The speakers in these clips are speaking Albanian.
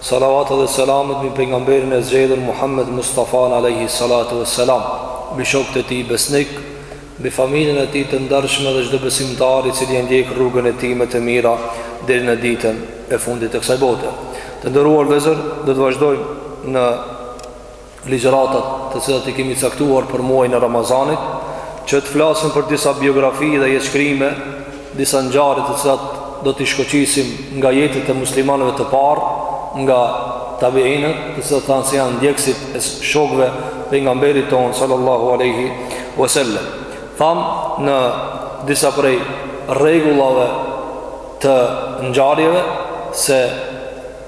Salavat dhe selamet mbi pejgamberin e zgjedhur Muhammed Mustafan alejhi salatu ves selam, mbi shokët e tij besnik, mbi familjen e tij të ndershme dhe çdo besimtar i cili e ndjek rrugën e tij me të mira deri në ditën e fundit të kësaj bote. Të nderuar vëllezër, do të vazhdojmë në ligjëratat të cilat i kemi caktuar për muajin e Ramazanit, që të flasim për disa biografi dhe jetëshkrime, disa ngjarje të cilat do t'i shkoqisim nga jetët e muslimanëve të parë, nga tabiinët, të cilat thamë se janë ndjekësit e shokëve pejgamberit tonë sallallahu alaihi wasallam. Thamë në disa prej rregullave të ngjarjeve se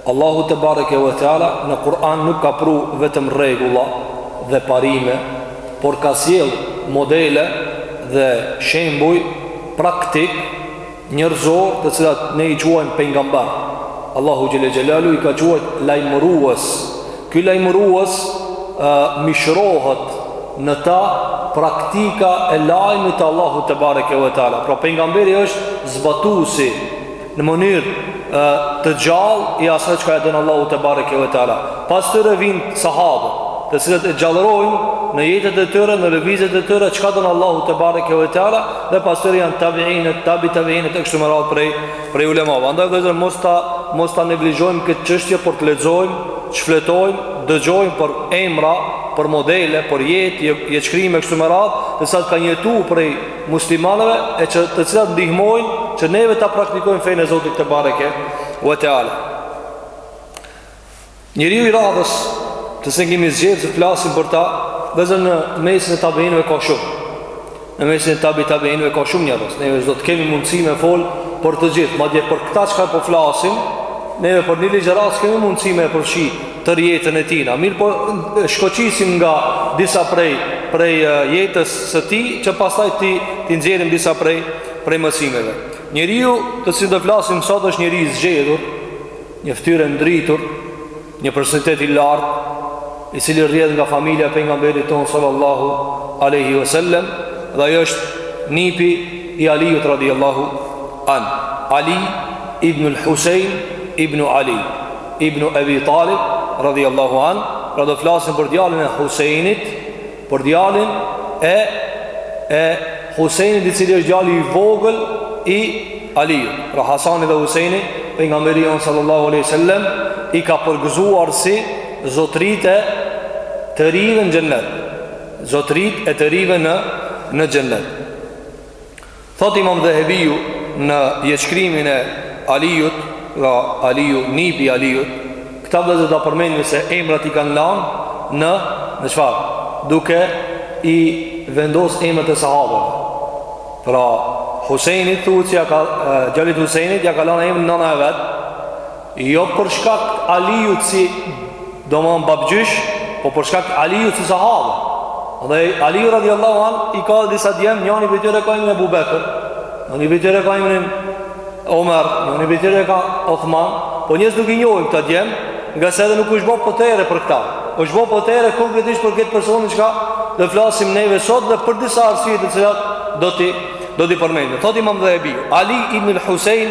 Allahu tebareke ve teala në Kur'an nuk ka pru vetëm rregulla dhe parime, por ka sjellë modele dhe shembuj praktikë njerëzorë të cilat ne i quajmë pejgamber. Allahu xhele xhelalu i ka quajt lajmërues. Ky lajmërues ë mishrohet në ta praktika e lajmit të Allahut tebareke ve teala. Pra pejgamberi është zbatuesi në mënyrë të gjallë i asaj çka e don Allahu tebareke ve teala. Pas tyre vijn sahabët, të cilët e gjallërojnë në jetët e tyre, në lëvizjet e tyre çka don Allahu tebareke ve teala dhe pas tyre janë tabiinët, tabi tabiinët e kështu me radhë prej prej ulemave. Andaj vëllezër mos ta mos ta neglizhojmë këtë çështje por të lexojmë, shfletojmë, dëgjojmë për emra, për modele, për jetë, jetëshkrime e kështu me radhë, të cilët kanë jetuar prej muslimanëve e që të cilat na ndihmojnë që neve ta praktikojmë fenë e Zotit tebareke ve teala. Njeriu i radhës të cilin kemi zgjedh të flasim për ta, vëllezër në mesin e tabiinëve ka shumë. Në mesin e tabi tabiinëve ka shumë njerëz. Neve s'do të kemi mundësi me folë për të gjithë, madje për këta çka po flasim, neve për një ligjëratë s'kemi mundësi me përshi tërë jetën e tina. Mirëpo shkoqisim nga disa prej prej jetës së tij që pastaj t'i t'i nxjerrim disa prej prej mësimeve. Njeriu të cilin do flasim sot është njeri i zgjedhur, një fytyrë e ndritur, një personalitet i lartë, i cili rrjedh nga familja e pejgamberit tonë sallallahu alaihi wasallam, dhe ai është nipi i Aliut radhiyallahu an. Ali ibn al-Husayn ibn Ali Ibn Abi Talib radhiyallahu an, pra do flasim për djalin e Husajnit, për djalin e e Husajnit i cili është djali i vogël i Aliut, pra Hasani dhe Husajni, pejgamberi jonë sallallahu alaihi wasallam i ka përgëzuar si zotëritë e të rinjve në xhennet. Zotëritë e të rinjve në në xhennet. Thotë Imam Dhehebiu në jetëshkrimin e Aliut, pra Aliu, nipi i Aliut, këta vëllezër do ta përmendin se emrat i kanë lanë në në çfarë? Duke i vendosur emrat e sahabëve. Pra Husejnit thuhet se ja djalit Husejnit ja ka lanë emrin nana e vet, Jo për shkak Aliut si domthan babgjysh, po për shkak Aliut si sahab. Dhe Aliu radiallahu anh i ka disa djem, njani prej tyre ka emrin Ebu Bekër, njani prej tyre ka emrin Omer, njani prej tyre ka Othman, po njerëzit nuk i njohin këta djem, ngase edhe nuk është bo potere për këta, është bo potere konkretisht për këtë personin që çka do flasim neve sot dhe për disa arsye të cilat do t'i do t'i përmendim. Thot imam Dhehebiu, Ali ibn Husein,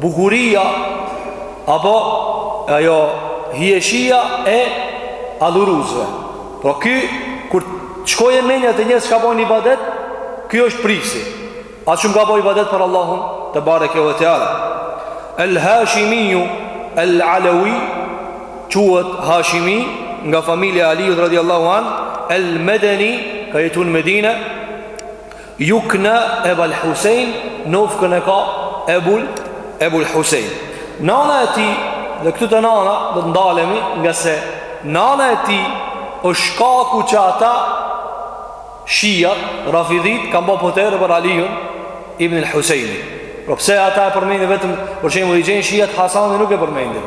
Bukuria apo ajo hieshia e adhuruesve. Pra ky kur shkon mendja te njerëz çka bojn ibadet, ky është prijësi. Aq shumë ka bo ibadet për Allahun tebareke ve teala. El Hashimiu El Alawi quhet Hashimi nga familja e Aliut radiallahu anh El Medeni ka jetu në Medine Jukna Ebal Husein, nofkën e ka Ebul, Ebul Husein. Nana e tij, dhe këtu te nana, do të ndalemi, ngase nana e tij është shkaku që ata shijat, rafidhit, kanë ba potere për Alijun, Ibn el Huseini. Pra pse ata e përmendin vetëm, për shembull i gjen shijat Hasanin nuk e përmendin.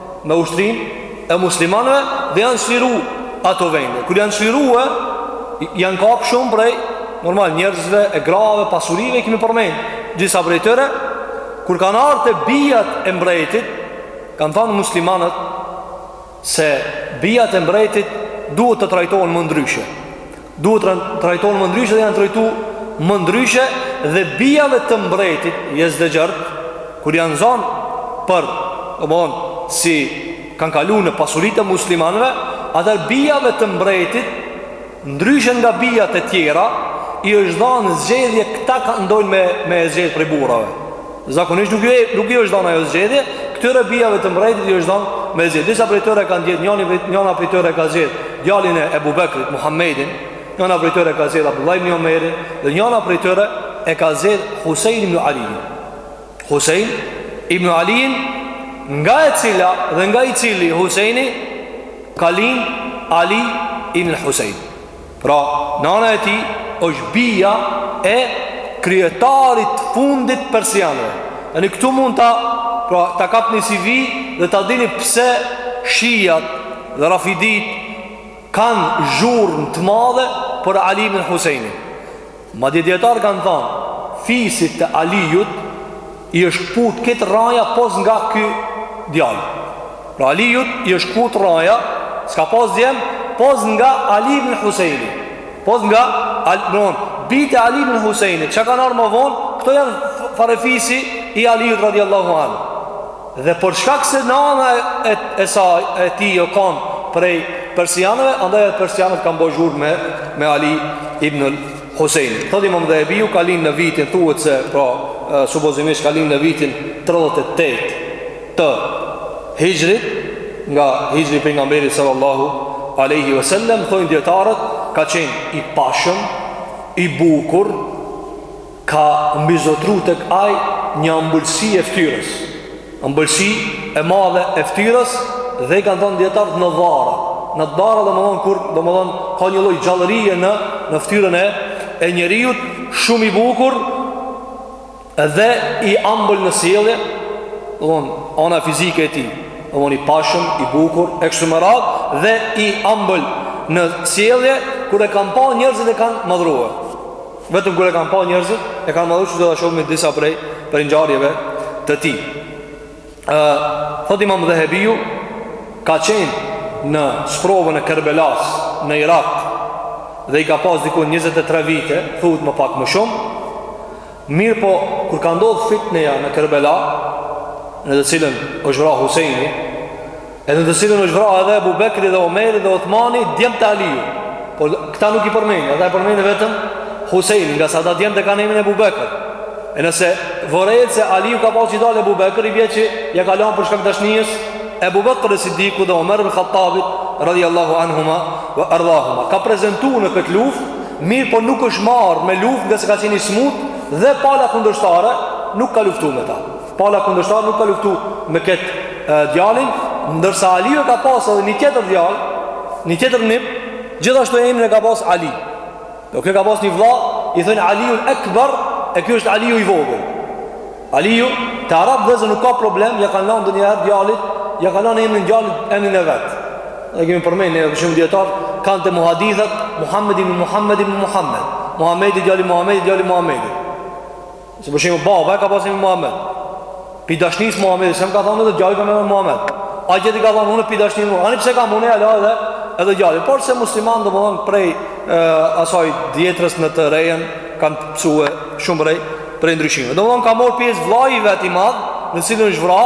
me ushtrinë e muslimanëve dhe janë çliru ato vende. Kur janë çliruar, janë kap shumë prej normal njerëzve e grave, pasurive i kemi përmend. Disa prej tyre kur kanë ardhur te bijat e mbretit, kanë thënë muslimanët se bijat e mbretit duhet të trajtohen më ndryshe. Duhet të trajtohen më ndryshe dhe janë trajtu më ndryshe dhe bijave të mbretit, Jezdegjerd, kur janë zan për, domethanë, si kanë kalu në pasuritë e muslimanve, atëherë bijave të mbretit, ndryshe nga bijat e tjera, i është dhanë zgjedhje këta kënd dojn me, me zgjedh prej burrave. Zakonisht nuk ju e nuk ju është dhënë ajo zgjedhje, këtyre bijave të mbretit ju është dhënë me zgjedhje. Disa prej tyre kanë zgjedh njëri prej njëra prej tyre ka zgjedh djalin e Ebu Bekrit, Muhammedin, njëra prej tyre ka zgjedh Abdullah ibn Omerin dhe njëra prej tyre e ka zgjedh Husein ibn Aliun. Husein ibn Aliun nga e cila dhe nga i cili Huseini ka lind Ali ibn Husein. Pra, nana e tij është bija e kryetarit të fundit persianëve. Ani këtu mund ta, pra, ta kapni si vi dhe ta dini pse shijat dhe rafidit kanë zhurmë të madhe për Ali bin Husejnin. Madje dijetarët kanë thënë, fisit të Alijut i është kput krejt rraja pos nga ky djalë. Pra Alijut i është kput rraja, s'ka pas djem, pos nga Ali ibn Husaini. Pos nga Al, bijtë e Ali ibn Husaini, çka kanë ardh më vonë, këto janë farefisi i Alijut radiallahu anhu. Dhe për shkak se nana e, e, e saj e tij o kanë prej persianëve, andaj edhe persianët kanë bërë zhurmë me, me Ali ibn al-Husein. Thot Imam Dhahabiu ka lind në vitin thuhet se pra supozimisht ka lind në vitin 38 të Hijrit nga Hijri i pejgamberit sallallahu alaihi wasallam, thonë dijetarët ka qenë i pashëm, i bukur, Ka mbizotëru tek ai një ambëlsi e fytyrës. Ambëlsi e madhe e fytyrës dhe i kanë thënë dijetarët nadara. Nadara domthon kur domthon ka një lloj gjallërie në në fytyrën e e njeriut shumë i bukur dhe i ambël në sjellje, domthon ana fizike e tij. Domthon i pashëm, i bukur, e kështu me radhë dhe i ambël në sjellje kur e kanë pa njerëzit e kanë madhruar. Vetëm kur e kanë pa njerëzit, e kanë madhru që do ta shohim në disa prej prej ngjarjeve të tij. Ë, thotë Imam Dhahabiu, ka qenë në sprovën e Kerbelas në Irak dhe i ka pas diku 23 vite, thuhet më pak më shumë. Mirëpo, kur ka ndodh fitneja në Kerbela, në të cilën është vra Huseini, Edhe në të cilën është vra edhe Ebu Bekri dhe Omeri dhe Othmani, djemtë e Alijut. Por këta nuk i përmendin, ata e përmendin vetëm Huseinin, ngase ata djemtë e kanë emnin Ebu Bekër. E nëse vërehet se Aliju ka pas ni djalë Ebu Bekër, i bje që ia ka lanë për shkak dashnijës Ebu Bekër Sidikut dhe Omer ibn Khattabit, radhi Allahu anhuma vë ardhahuma. Ka prezentu në këtë luftë, mirëpo nuk është marrë me luftë ngase ka qenë i smut dhe pala kundërshtare, nuk ka luftu me ta. Pala kundërshtare nuk ka luftu me këtë djalin, ndërsa Aliu ka pas edhe një tjetër djal, një tjetër nip, gjithashtu emrin e ka pas Ali. Ky ka pas një vëlla, i thojnë Alijul Ekber, e ky është Aliu i vogël. Aliu, te arabët nuk ka problem, ia kanë lënë një herë djalit, ia kanë lënë emrin djalit emrin e vet. Ne kemi përmendur ne kështu dijetarë, ka te muhadithat Muhamedi ibn Muhamedi ibn Muhammed, Muhamedi djali Muhamedit djali Muhamedit. Se për shembull baba e ka pas emnin Muhammed. Pi dashnis Muhammed, s'e ka thonë edhe djali ka me Muhammed. A gjë ti ka thonë unë pi dashnis Muhammed. Ani pse ka mune ia la edhe edhe djali. Por se musliman domethonë prej e, asaj vjetrës në të rejën kanë psue shumë prej prej ndryshimeve. Domethonë ka marr pjesë vllai i vet i madh, në cilën është vra,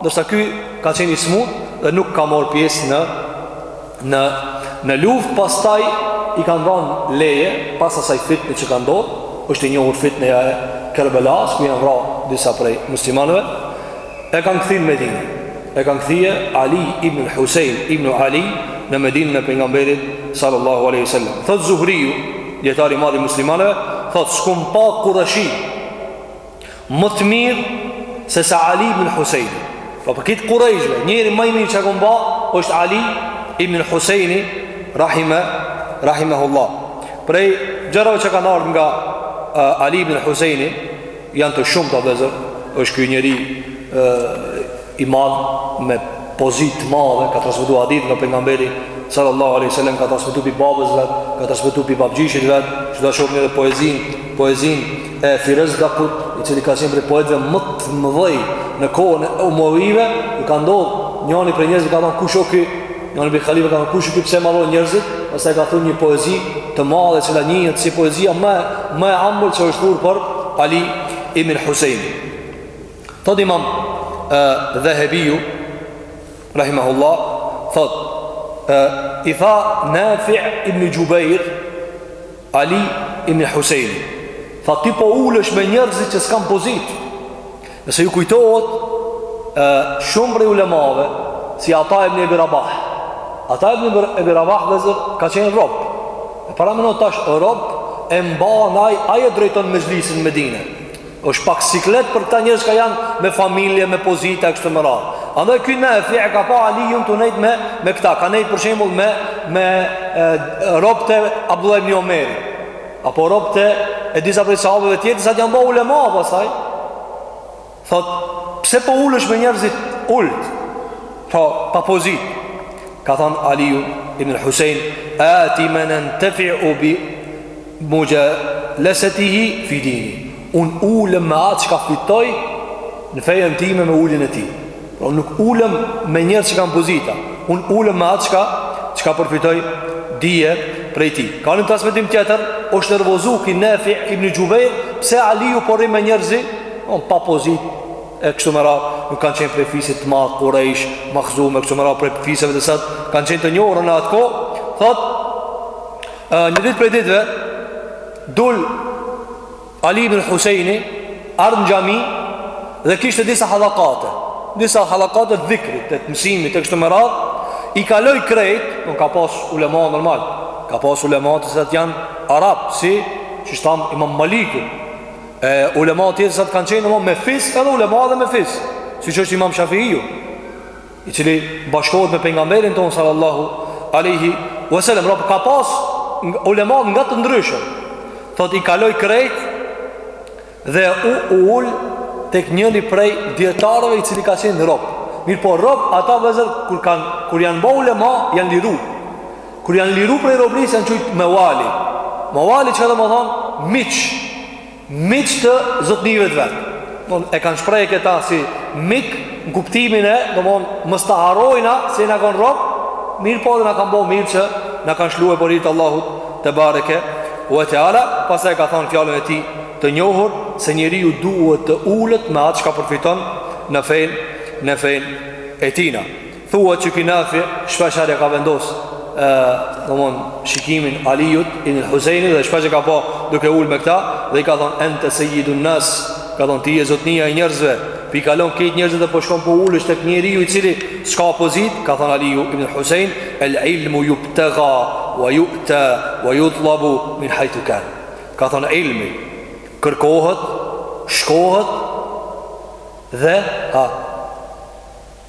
ndërsa ky ka qenë i smut dhe nuk ka marr pjesë në Në, në luft pastaj i kanë dhanë leje, pas asaj fitne që ka ndodhë, është e njohur fitneja e Kerbelas, ku janë vra disa prej muslimanëve, e kanë kthy në Medinë. E kanë kthy Ali ibn Husein ibn Ali në Medinën e pejgamberit sallallahu aleyhi sallam. Thotë Zuhriju, dijetari i madh i muslimanëve, thotë, s'kum pa kurejshi, Më të mirë se sa Ali ibn Husejni. Pra prej krejt kurejshve, njeri më i mirë çka kom pa, është Ali ibn Husejni, rahime, rahimehullah. Prej gjërave që kanë ardhë nga uh, Ali ibn Husejni, janë të shumta vëllezër, është ky njeri uh, i madh me pozitë të madhe ka transmetu hadith nga pejgamberi sallallahu alaihi wasallam ka transmetu pi babës vet, ka transmetu pi babgjyshit vet, që do shohim edhe poezin, poezin e Ferezdakut, i cili ka qenë prej poetëve më të mëdhej në kohën e Umevive, i ka ndodhur njëri prej njerëzve ka thënë kush o ky? Njëri prej halifëve ka thënë kush o ky pse mallon njerëzit? Pastaj ka thënë një poezi të madhe e cila njihet si poezia më më e ëmbël që është thur për Ali ibn Husein. Thot imam Dhehebiu rahimahullah thot i tha Nafi ibn Xhubejr Ali ibn Husein tha ti po ulesh me njerëzit që s'kan pozit nëse ju kujtohet shumë prej ulemave si Ata ibn Ebi Rabah Ata ibn Ebi Rabah vëllezër ka qenë rob e paramendo tash rob e mban ai ai e drejton mexhlisin në Medine është pak siklet për këta njerëz çka janë me familje, me pozita, e kështu me radhë. Andaj ky Nafi e ka pa Aliun tu nejtë me, me këta, ka nejtë për shembull me, me e, robtë e Abdullah ibn Omeri, apo robtë e disa prej sahabëve tjerë, të cilat janë ba ulema, pastaj, thot, pse po ulesh me njerëz të ulët, pa, po, pa pozit, ka thonë Aliu, ibn Husein, ati men entefiu bi, Muxhalesetihi fi dini. Unë ulem me atë çka fitoj në fejen time me uljen e tij. Pra unë nuk ulem me njerëz që kanë pozita. Unë ulem me atë çka çka përfitoj dije prej tij. Ka një transmetim tjetër, është nervozu ky Nafi ibn Xhubejr, pse Aliu po rri me njerëz, jon pa pozitë e kështu me radhë, nuk kanë qenë prej fisit të madh Kurejsh, Mahzum e kështu me radhë prej fiseve të cilat kanë qenë të njohur në atë kohë, thotë Një ditë prej ditëve dul Ali ibn Husejni erdh në xhami dhe kishte disa halakate, disa halakate të dhikrit, të mësimit e kështu me radh, i kaloi krejt, po ka pas ulema normal, ka pas ulema të cilat janë arab, siç është Imam Maliku. E ulema të tjerë sa kanë qenë më me fis, edhe ulema dhe me fis, siç është Imam Shafiu. i cili bashkohet me pejgamberin tonë sallallahu alaihi wasallam rob ka pas ulema nga të ndryshëm thotë i kaloi krejt dhe u u ul tek njëri prej dijetarëve i cili ka qenë rob mirëpo rob ata vëzër kur kanë kur janë bë ulema janë liru kur janë liru prej robërisë janë qujt mevali mevali çka domethonë miq Miq të zotnive të vet. Don e kanë shpreh këta si mik në kuptimin e, domthon, mos ta harrojna se na kanë rob, mirëpo dhe na kanë bo mirë që na kanë shlirue për hir të Allahut tebareke ue teala, pastaj e ka thënë fjalën e tij të njohur se njeriu duhet të ulet me atë çka përfiton në fenë në fenë e tina. Thuhet që ky Nafi shpesh e ka vendos ë domon shikimin Aliut ibn Husajnit dhe shpesh e ka bë duke ul me këta dhe i ka thonë ente sayyidun nas ka thonë ti je zotnia i njerëzve po i kalon këta njerëzit dhe po shkon po ulesh tek njeriu i cili s'ka pozitë ka thonë Aliu ibn Husajn el ilmu yubtaga wa yu'ta wa yutlabu min haythu kan ka thonë ilmi kërkohet shkohet dhe ha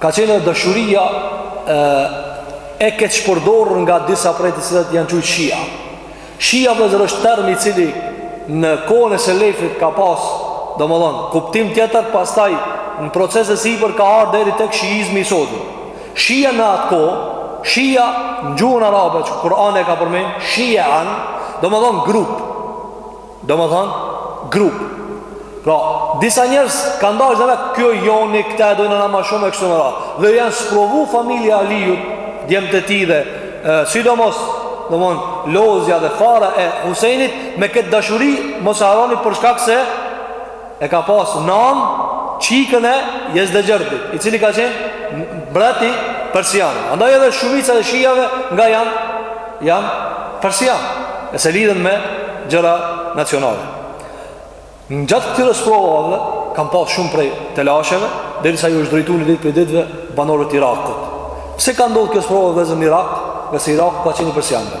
Ka qenë edhe dashuria e, e keqpërdorur nga disa prej të cilët janë qujtë shia. Shia vllezër është termi i cili në kohën e selefit ka pas, domethonë, kuptim tjetër, pastaj në proces e sipër ka ardh deri tek shiizmi i sotit. Shia në atë kohë, shia në gjuhën arabe që Kur'ani e ka përmen, shian, domethonë grup. Domethënë, grup. Pra, disa njerëz kanë nda veten kjo e jona këta e dojnë ata ma shumë e kështu me radhë. Dhe janë sprovu familja e Aliut, djemtë e tij dhe e, sidomos, domethënë, lozja dhe fara e Husajnit me këtë dashuri mos harroni për shkak se E ka pas nanë çikën e Jezdegjerdit, i cili ka qenë mbreti persian. Andaj edhe shumica e shijave nga janë? Janë persian, se lidhen me gjëra nacionale. Gjatë këtyre sprovave, kanë pas shumë prej telasheve, derisa iu është drejtu një ditë prej ditëve banorëve të Irakut. Pse ka ndodh kjo sprova vllezër në Irak, se Iraku ka qenë i persianëve.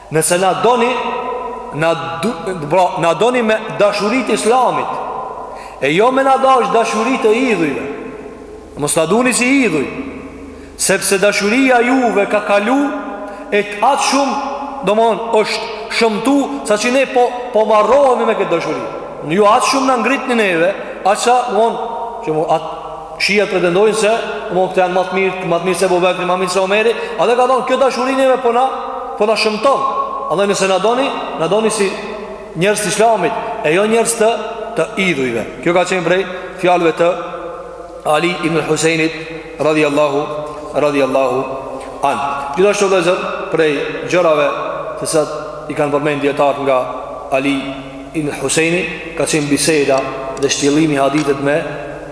Nëse na doni na du, pra, na doni me dashuri të islamit. E jo me na dash dashuri të idhujve. Mos na duni si idhuj. Sepse dashuria juve ka kalu e aq shumë, domthon, është shëmtu sa që ne po po marrohemi me këtë dashuri. Ju aq shumë na ngritni neve, aq sa, domthon, që mu atë Shiat pretendojnë se, domthon këta janë më të mirë, më të mirë se Abu Bekri, më të mirë se Omeri, a dhe ka thanë kjo dashuri neve po na po na shëmton. A dhe nëse na doni, na doni si njerëz të Islamit, e jo njerëz të të idhujve. Kjo ka qenë prej fjalëve të Ali ibn Husejnit radijallahu radijallahu anhu. Gjithashtu vllezër prej gjërave të cilat i kanë përmend dijetarët nga Ali ibn Husejni ka qenë biseda dhe shtjellimi i hadithit me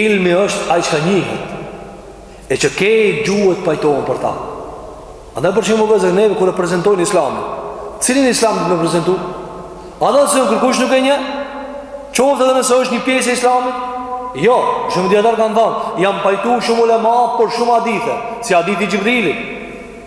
Ilmi është ai çka njihet e që kejt gjuhët pajtohen për ta. Andaj për shembull vllezër neve kur e prezantojmë Islamin, cilin Islam do me prezantu? Atë që kërkush nuk e njeh, qoftë edhe nëse është një pjesë e Islamit, jo, shumë dijetarë kanë thënë, janë pajtu shumë ulema për shumë hadithe, si hadithi i Xhibrilit.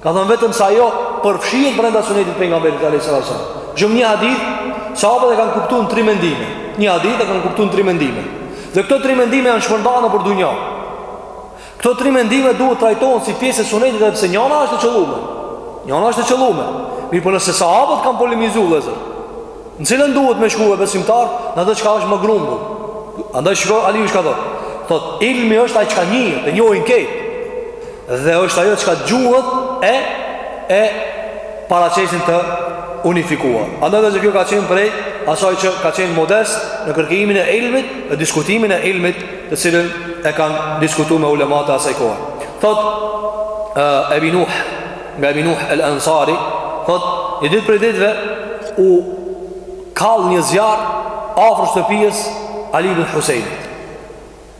Ka thënë vetëm se ajo përfshihet brenda sunetit Pejgamberit alejhi selam. Domethënë një hadith, sahabët e kanë kuptu në tri mendime. Një hadith e kanë kuptu në tri mendime. Dhe këto tri mendime janë shpërnda nëpër dunja. Këto tri mendime duhet të trajtohen si pjesë e sunetit edhe pse njona është e qëllume. Njona është e qëllume. Mirëpo nëse sahabët kanë polemizu vllezër, në cilën duhet me shku besimtari, në atë çka është në grumbull. Andaj shkoi Aliu çka thotë? Thotë ilmi është ai çka njeh, të njohin këtë. Dhe është ajo çka gjuhët e e paraqesin të unifikuar. Andaj vllezër kjo ka qenë prej asaj që ka qenë modest në kërkimin e ilmit, në diskutimin e ilmit, të cilën e kanë diskutu me ulemat e asaj kohe. Thot uh, Ebi Nuh, nga Ebi Nuh el Ansari, thot një ditë prej ditëve u kall një zjarr afër shtëpisë Ali ibn Husejnit.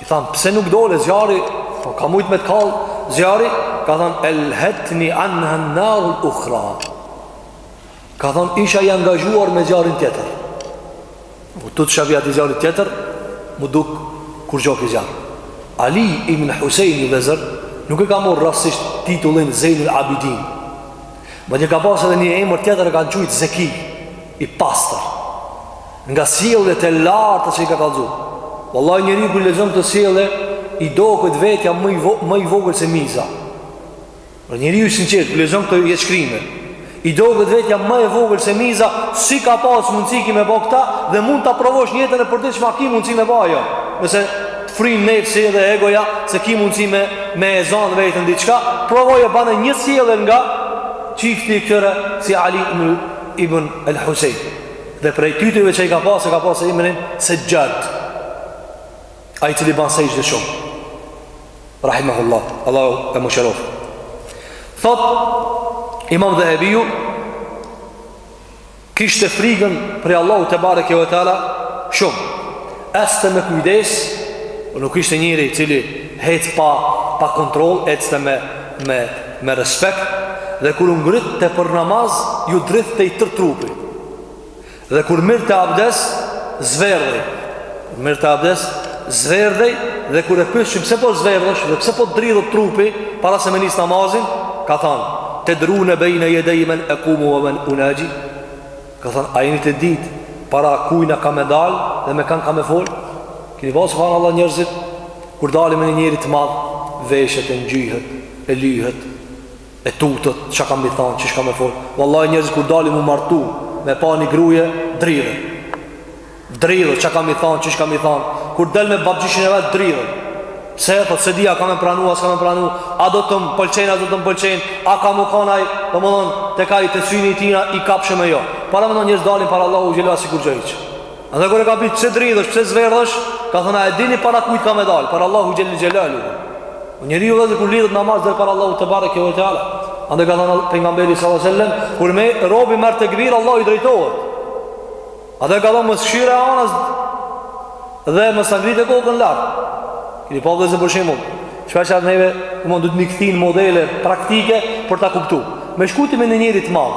I thanë, pse nuk dole zjarri, po ka mujtë me të kall zjarri, ka thanë, elhetni anha en-narul uhra. Ka thanë, isha i angazhuar me zjarrin tjetër. Prej tutës ndaj ati zjarrit tjetër, m'u duk kurgjo ky zjarr. Ali ibn Husejni vllezër, nuk e ka marrë rastisht titullin Zejnul Abidin. Madje ka pasë edhe një emër tjetër e kanë qujtë Zeki, i pastër. Nga sjelljet e larta që i ka kallzu. Wallahi njeriu kur lexon këto sjellje i doket vetja më i më i vogël se miza. Por njeriu i sinqertë kur lexon këto jetëshkrime, i doket vetja më e vogël se miza, si ka pas mundësi ki me bo këta dhe mund ta provosh në jetën e përditshme a ki mundësi me bo ajo. Nëse të frin nefsi dhe egoja se ki mundësi me me e zan veten diçka, provoje bane një sjellje nga çifti i këtyre si Ali ibn Ibn al-Husejn. Dhe prej titujve që i ka pasë, ka pasë emrin Sexhad. Ai i cili banë sexhde shumë. Rahimahullah, Allahu e mëshiroftë. Thot, imam Dhehebiu, kishte frigën prej Allahu tebareke ve teala shumë. Ecte me kujdes, nuk ishte njeri i cili hec pa, pa kontroll, ecte me, me me respekt dhe kur u ngritte për namaz ju dridhtej tër trupi dhe kur mirte abdes zverdhej mirte abdes zverdhej dhe kur e pyetshin pse po zverdhesh dhe pse po dridhet trupi para se me nis namazin ka thënë tedrune bejne jedej men ekumu ve men unaxhi ka thënë a jeni tu e dit para kujna kam me dal dhe me kanë kam me fol kini pa subhanallah njerëzit kur dalin me një njeri t'madh veshet e ngjyhet e lyhet, e tutet, çka kam me i thanë, qysh kam me folë. Vallahi njerëzit kur dalin m'u martu, me pa një gruje, dridhen. Dridhet, çka kam me i thanë, qysh kam me i thanë. Kur del me babgjyshin e vet, dridhet. Pse, thot, s'e di a ka me pranu, a s'ka me pranu, a do të më pëlqejnë, a do të më pëlqejnë, a kam m'u kon aj, domethonë, tek ai te syni i tina, i kapshëm a jo. Por domethonë njerëz dalin para Allahu xhele ve ala sikur gjë hiç. Dhe kur e kanë pyet pse dridhesh, pse zverdhesh, ka thënë a e dini para kujt kam me dal, para Allahu xhele xhelaluhu. O njeriu edhe kur lidhet namaz del para Allahu tebareke ve teala. Andaj ka thënë pejgamberi sallallahu alajhi wasallam, kur me robi merr tekbir Allahu i drejtohet. Edhe ka thënë mos kqyre anash dhe mos e ngrit kokën lart. Kini pa vëllezër për shembull. Çfarë çfarë neve, do mund të miktin modele praktike për ta kuptuar. Me shku ti me një njeri të madh.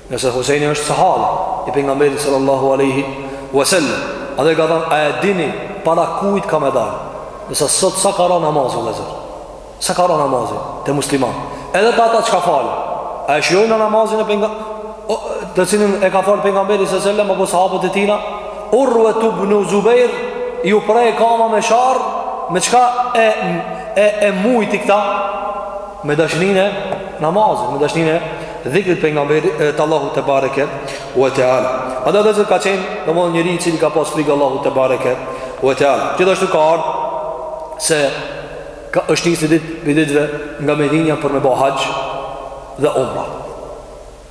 Nëse Husejni është sahab i pejgamberit sallallahu alaihi wasallam, edhe ka thënë a e dini para kujt kam me dalë? Nëse sot sa ka rënë namazi vëllazër? Sa ka rënë namazi te musliman? Edhe te ata çka fal. A e shijojnë namazin e pejgamberit? Të cilin e ka fal pejgamberi sallallahu alaihi wasallam apo sahabët e tina? Urve ibn Zubejr ju pre kama me sharrë me çka e e e mujti këta Me dashnin e namazit, me dashnin e dhikrit pejgamberit e të Allahu tebareke ve teala. Andaj vëllezër ka qenë, domethonë njeri i cili ka pas frikë Allahu tebareke ve teala. Gjithashtu ka ardhë se ka është nisë një ditë prej ditëve nga Medinja për me bo haxh dhe umra.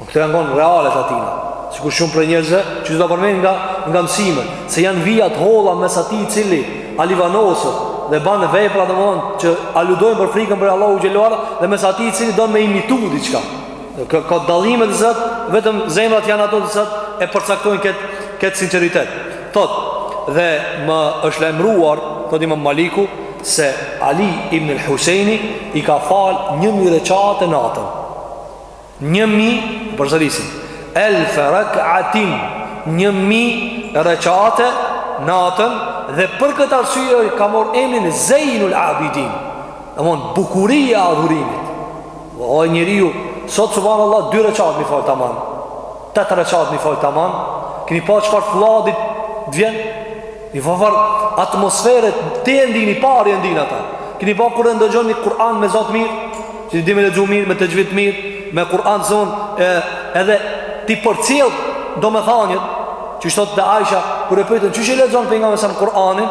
Këto janë konë reale të atina Sikur shumë prej njerëzve Që të përmen nga, nga mësime Se janë vija t'holla mes atij i cili alivanoset Dhe banë vepra dhe domethonë Që aludojnë për frikën prej Allahu xhele ve ala Dhe mes atij i cili don me imitu diçka Ka, ka dalime të cilat Vetëm zemrat janë ato të cilat E përcaktojnë këtë kët sinceritet Thot Dhe më është lajmëruar Thot imam Maliku Se Ali ibn Husejni I ka falë një mijë reqate natën Një mijë, përsërisim, elfe rak'atin, një mijë reqate natën dhe për këtë arsye ka mor emrin Zejnul Abidin. Domethon, bukuria e adhurimit. Dhe o njeriu, sot subhanallah, dy reqat m'i fal taman, tetë reqat m'i fal taman, keni pa çfarë flladit të vjen, Njëfarë atmosferet Ti e ndin, i pari e ndin ata Keni pa kur e ndëgjon një Kur'an me zo të mirë Që di me lexu mirë, me texhvid të mirë Me Kur'an zon Edhe ti përcjell domethaniet Qysh thot dhe Aisha Kur e pyetën qysh e lexon Pejgamberi alejhi selam Kur'anin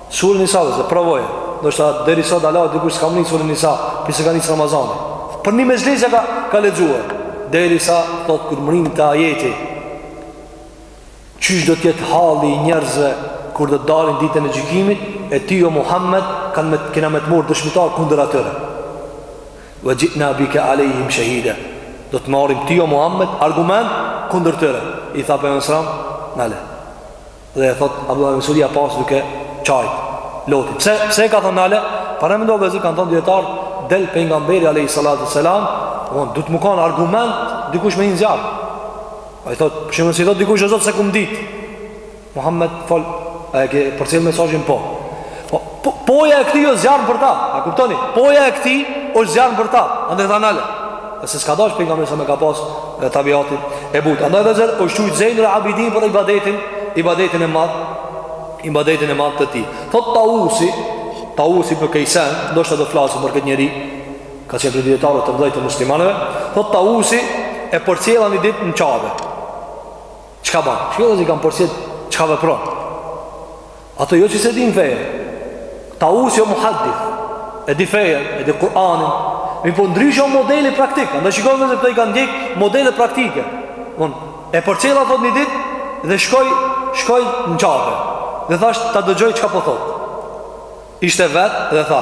Suren Nisa dhe se provoje Ndoshta derisa dala dikush s'kam një surë Nisa Për se ka një Ramazani Për një mezlejse ka, ka lexu Derisa thot kur mërrin te ajeti Qysh do të jetë halli i njerëzve Kur do dalin ditën e gjykimit E ty o Muhammed Kanë me, kena me të marrë dëshmitar kundër atyre Ve xhi'na bike alejhim shahida Do të marrim ty o Muhammed Argument kundër tyre I tha Pejgamberi alejhi selam Nale Dhe e thot Abdullah ibn Mesudi e pash duke qajt. Loti. Pse pse ka thon nale? Para po mendova se kan thon dijetarët del pejgamberi alejhi salatu selam, von do të me kanë argument dikush me hi në zjarr. Ai thot, për shembull, si thot dikush o Zot s'e kum dit. Muhammed fol, a e ke përcjell mesazhin po. Po, po poja e këtij është zjarr për ta. A kuptoni? Poja e këtij është zjarr për ta. Andaj tha nale. Dhe se s'ka dash pejgamberi alejhi selam ka pas e tabiatin e butë Andaj dhe ze është qujtë Zejnul Abidin për ibadetin Ibadetin e madh Ibadetin e madh të tij Thot Tausi Tausi ibn Kejsan Ndoshta do të flasim për këtë njeri Ka qenë prej dijetarëve të mdhej të muslimanëve Thot Tausi e përcjella një ditë në Qabe Çka ban? Shiko që i kanë përcjell Çka vepron? Ato jo që s'e dinë fenë Tausi o muhaddith E di fenë, e di Kur'anin Mirëpo ndryshe o modeli praktik Andaj shiko dhe se këta i kanë ndjek modele praktike Mon, E përcjella thot një dit Dhe shkoj, shkoj në Qabe Dhe thash ta dëgjoj çka po thot Ishte vet dhe tha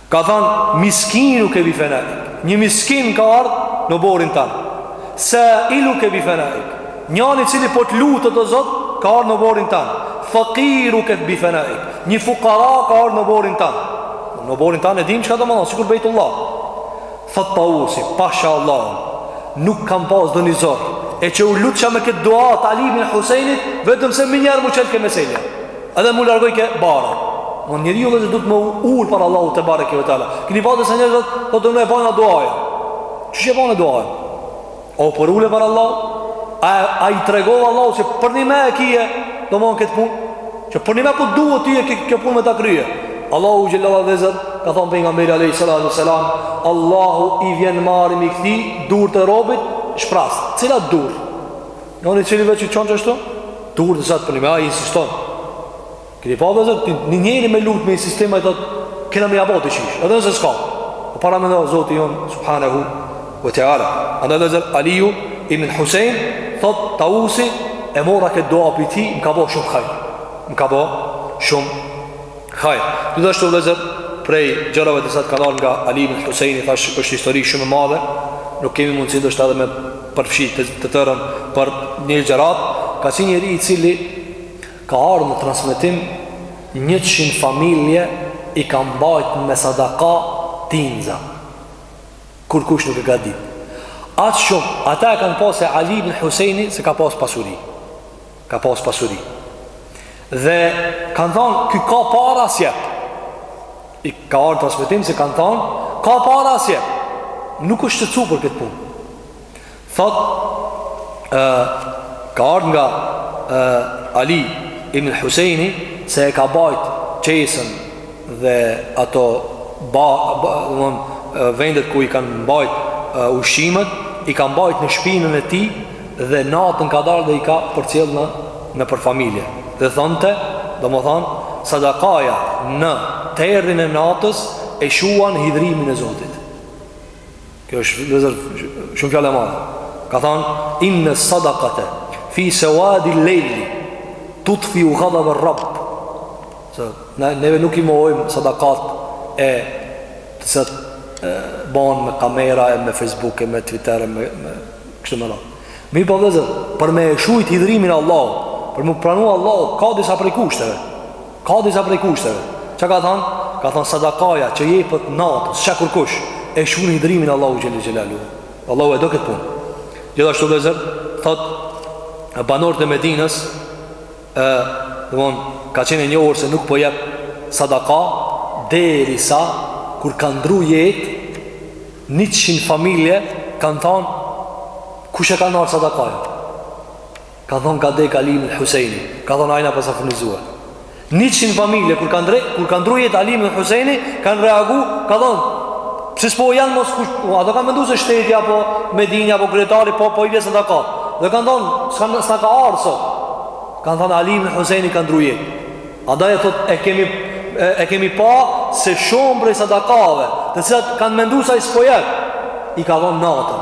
Ka thanë, Miskinuke bi fenaik. Një miskin ka ardhë në oborrin tan. Sailuke bi fenaik. Njani cili po të lutet o Zot, ka ardhë në oborrin tan. Fakiruke bi fenaik. Një fukara ka ardhë në oborrin tan. Në oborrin tan e dimë çka domethonë, sikur Bejtullah. Thot Tausi, pasha Allah, nuk kam pas ndonjë zor. E që u lutsha me këtë dua, të Ali bin el Husejnit, vetëm se menjëherë m'u çelke meselja. Edhe mu largoj ke bara. Po njeriu vllezër duhet me u ul para Allahut tebareke ve teala. Kini pa dhe se njerëzit, thotë e bana duaja. Qysh e bane duaja? A u përule para Allahut? A, a i tregove Allahut që përnime e ki, domethan këtë punë? Që përnime të duhet ty kjo punë me ta kry? Allahu xhel-le vllezër, ka thonë pejgamberi alejhi salatu ve selam, Allahut i vjen marre me i kthy durt e robit shprazt. Cilat dur? Një i cili veç i çon qashtu durt e s'asht përnime, ai insiston. Keni pa vllezër, një njeri me lut me insistim, ai thotë, kena me ja bo diqysh, edhe nëse s'ka. Po paramendo Zoti jonë, subhanehu ve teala. Andaj vllezër, Aliju, ibn Husejn, thotë, Tavusi, e mora këtë dua prej tij, më ka bo shumë hajr. Më ka bo shumë Hajr, gjithashtu vllezër prej gjërave të cilat kan ardh nga Ali ibn Husejni, thash është histori shumë e madhe, nuk kemi mundësi ndoshta edhe me përfshi të, të tërën për një gjërat, ka si njeri i cili ka ardhë në transmitim njëqind familje i ka mbajt me sadaka tinza, kurkush nuk e ka dit. Atë shumë, ata e kanë pasë e Ali ibn Husejni se ka pasë pasuri. Ka pas pasuri. Dhe kanë thonë, ky ka para s'jep. Ka ardh transmetim se kanë thonë, ka para s'jep. Nuk u shqetësu për këtë punë. Thotë, ka ardh nga e, Ali ibn Husejni, se e ka bajtë qesën dhe ato ba, ba, vendet ku i kanë bajtë ushqimet, i ka bajtë në shpinën e tij, dhe natën ka dalë dhe i ka përcjell në, nëpër familje. Dhe thonte, domethën, sadakaja në terrin e natës e shuan hidhrimin e Zotit. Kjo është vllezër, shumë fjalë e madhe. Ka thënë inna sadaqata fi sawadi al-layl tutfi ghadab ar-rabb. Se ne neve nuk i mohojmë sadakatë të cilat bën me kamera e me Facebook e me Twitter e me, me Kështu me radhë. Mirëpo vllezër, për me e shujt hidhrimin e Allahut, për m'u pranu Allahu, ka disa prej kushteve. Ka disa prej kushteve. Çka ka thonë? Ka thonë sadakaja që jepet natës, s'ka kurkush, e shun hidhrimin e Allahut xhel-le xhelaluhu. Allahu e do këtë punë. Gjithashtu vllezër, thot, banorët e Medinës, domethon ka qenë e njohur se nuk po jep sadaka derisa kur ka ndrru jetë 100 familje kanë thon kush e ka ndal sadakan kanë thon ka dek Ali ibn Husejni ka thon ai na pas furnizu 100 familje kur ka ndrru kur ka ndrru jetë Ali ibn Husejni kanë reagu ka thon Pse s'po jan mos kush, ata kanë mendu se shteti apo Medini apo kryetari po po i vjen sadaka. Dhe kanë thënë, s'ka s'ka ka ardhur sot. Kanë thënë Ali ibn Husejni ka ndrru jetë. Andaj e thotë e kemi e, e kemi pa se shumë prej sadakave, të cilat kanë mendu se ai s'po jep. I ka dhënë natën.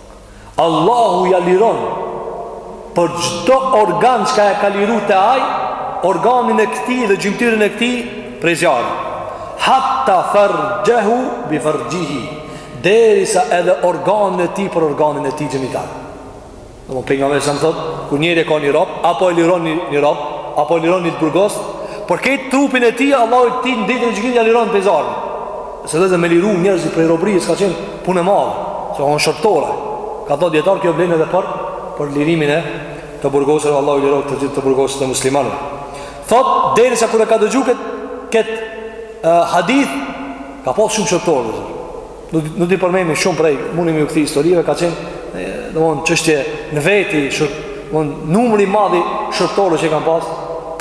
Allahu ia liron për çdo organ që e ka liru te ai, organin e këtij dhe gjymtyrën e këtij prej zjarrit. Hatta ferxhehu bi ferxhihi, derisa edhe organin e tij për organin e tij gjenital. Domethënë pejgamberi sa selam thotë, kur njeri e ka një rob, apo e liron një, një rob, apo e liron një të burgosur, për këtë trupin e tij, Allahu atij në ditën e gjykimit ia liron prej zjarrit. Se vëllezër me liru njerëzit prej robrisë ka qenë punë e madhe Se janë shërbëtorë Kanë thënë dijetarët kjo vlen edhe për Për lirimin e të burgosurve Allahu i liroftë të gjithë të burgosurit e muslimanëve Thotë derisa kur e ka dëgju këtë Kët, uh, hadith Ka pas shumë shërbëtorë vëllezër Nuk di përmemi shumë prej Mundi me ju kthy historive Ka qenë Domethënë çështje në veti shërb, domethënë, Numri i madh i shërbëtorëve që i kanë pas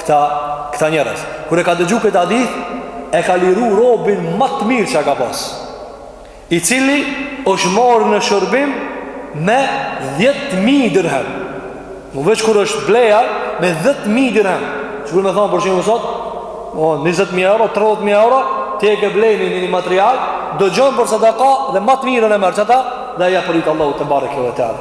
Këta, këta njerëz Kur e ka dëgju këtë hadith e ka liru robin më të mirë që ka pas, i cili është marrë në shërbim me 10.000 dirhem. Më veç kur është ble ai me 10.000 dirhem. Sikur me thënë për shembull sot, 20.000 euro, 30.000 euro, ti e ke ble një një material, do me dhënë për sadaka dhe ma të mirën e merr qeta, dhe e jep për hir të Allahut tebareke ve teala.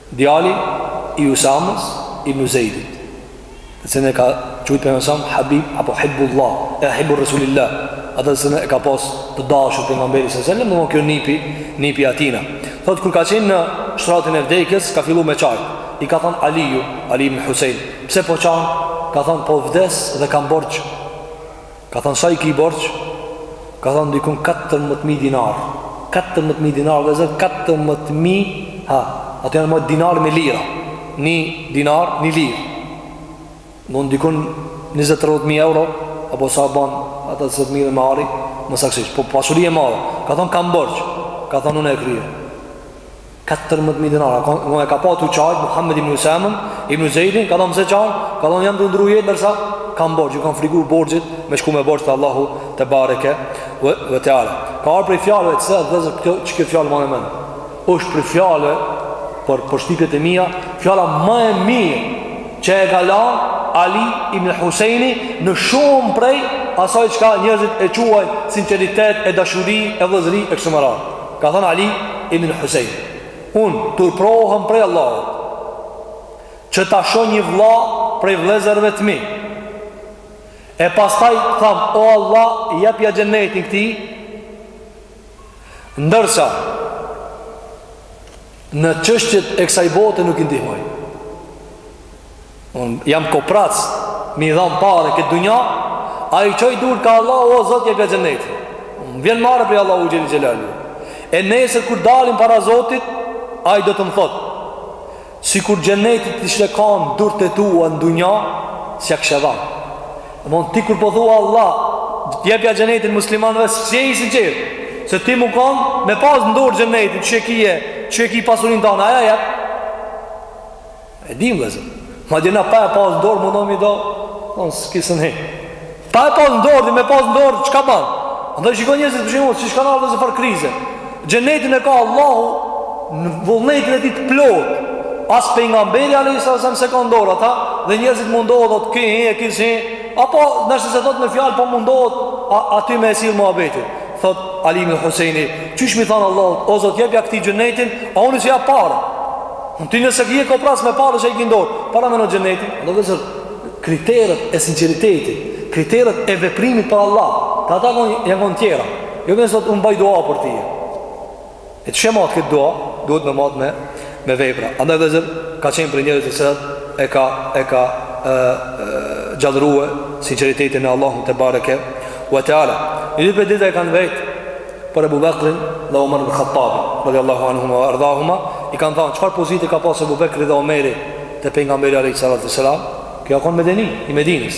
Djali i Usamës ibn Zejdit, të cilin e ka qujt pejgamberi sa selam Habib apo Hibbullah, e Hibbu Resulillah, atë të cilin e ka pas të dashur pejgamberi sa selam, domethënë ky nipi, nipi i atina. Thotë kur ka qenë në shtratin e vdekjes, ka fillu me qa. I ka thënë Aliu, Ali ibn Husein, pse po qan? Ka thënë po vdes dhe kam borxh Ka thënë sa i ki borxh? Ka thënë dikun 14.000 dinar 14.000 dinar vëllezër 14.000 ha, ato janë marrë dinarë me lira Një dinar, një lirë Domethënë dikun 20.000 euro Apo sa ban ata i dinë shumë mirë me ari Më saktësisht, po pasuri e madhe Ka thënë kam borxh Ka thënë unë e kryej katërmbëdhjetë mijë dinara kur e ka pa tu qa Muhammed ibn Usama ibn Zeidin ka thënë pse qan ka thënë jam tu ndrru jetë ndërsa kam borxh ju kam frigu borxhit me shku me borxh te Allahu tebareke ve, ve teala ka ardhur prej fjalëve të tij dhe kjo çka fjalë mbaj mend është prej fjalëve për përshtypjet e mia fjala ma e mirë që e ka lanë Ali ibn Husejni në shumë prej asaj çka njerëzit e quajnë sinqeritet e dashuri e vëllazëri e kështu me radhë Ka thënë Ali ibn Husejn, Unë turprohem prej Allahut që ta shoh një vëlla prej vëllezërve të mi. E pastaj tham, o Allah, jepja xhenetin këtij. Ndërsa në çështjet e kësaj bote nuk i ndihmoj. Un jam koprrac m'i dhan pare n'këtë dunja, a i çoj durt ka Allahu o Zot jepja xhenetin. Um vjen marre prej Allahut xhele xhelaluhu. E nesër kur dalim para Zotit, ai do të më thotë Sikur xheneti t'ishte kan n'dur të tua në dunja, s'ia kishe dhan. Mon ti kur po thua Allah, jepja xhenetin muslimanëve s'je i sinqertë. Se ti me kon me pas në dorë xhenetin, qe e kije, qe e ki pasurinë tane, aja ja. E dim vllezër. Madje na pa e pas në dorë, më nëmi do, on s'kisën he. Pa e pas në dorë, me pas në dorë, çka ban? Andaj shikoni njerëzit për shembull, si kanë ardhur në far krize. Xhenetin e ka Allahu në vullnetin e tij të plotë. As pejgamberi alejhi selam s'e ka n'dorë atë dhe njerëzit mundohet atë ky e ky si apo nëse se thot në fjalë po mundohet aty me sill muhabetin. Thot Ali ibn Husejni, qysh m'i than Allahut, o Zot jepja këtij xhenetin, a unë s'i jap pare. Unë ti nëse ke koprrac me pare që i ki n'dor, paramendo xhenetin. Do të thot kriteret e sinqeritetit, kriteret e veprimit për Allah, ata janë tjera. Jo me thon un baj dua për ti. E të shema këtë dua, duhet me mat me me vepra. Andaj vllezër, ka qenë prej njerëzve e sërët, e ka, e ka e, e, gjallëru sinqeritetin e Allahut tebareke ve teala. Një prej ditëve e kanë vetë për Ebu Bekrin dhe Omer ibn Hattabin, radijallahu anhuma ve erdahuma, i kanë thanë, çfar pozite ka pasë Ebu Bekri dhe Omeri te pejgamberi a.s. Ky o konë Medeni, i Medinës.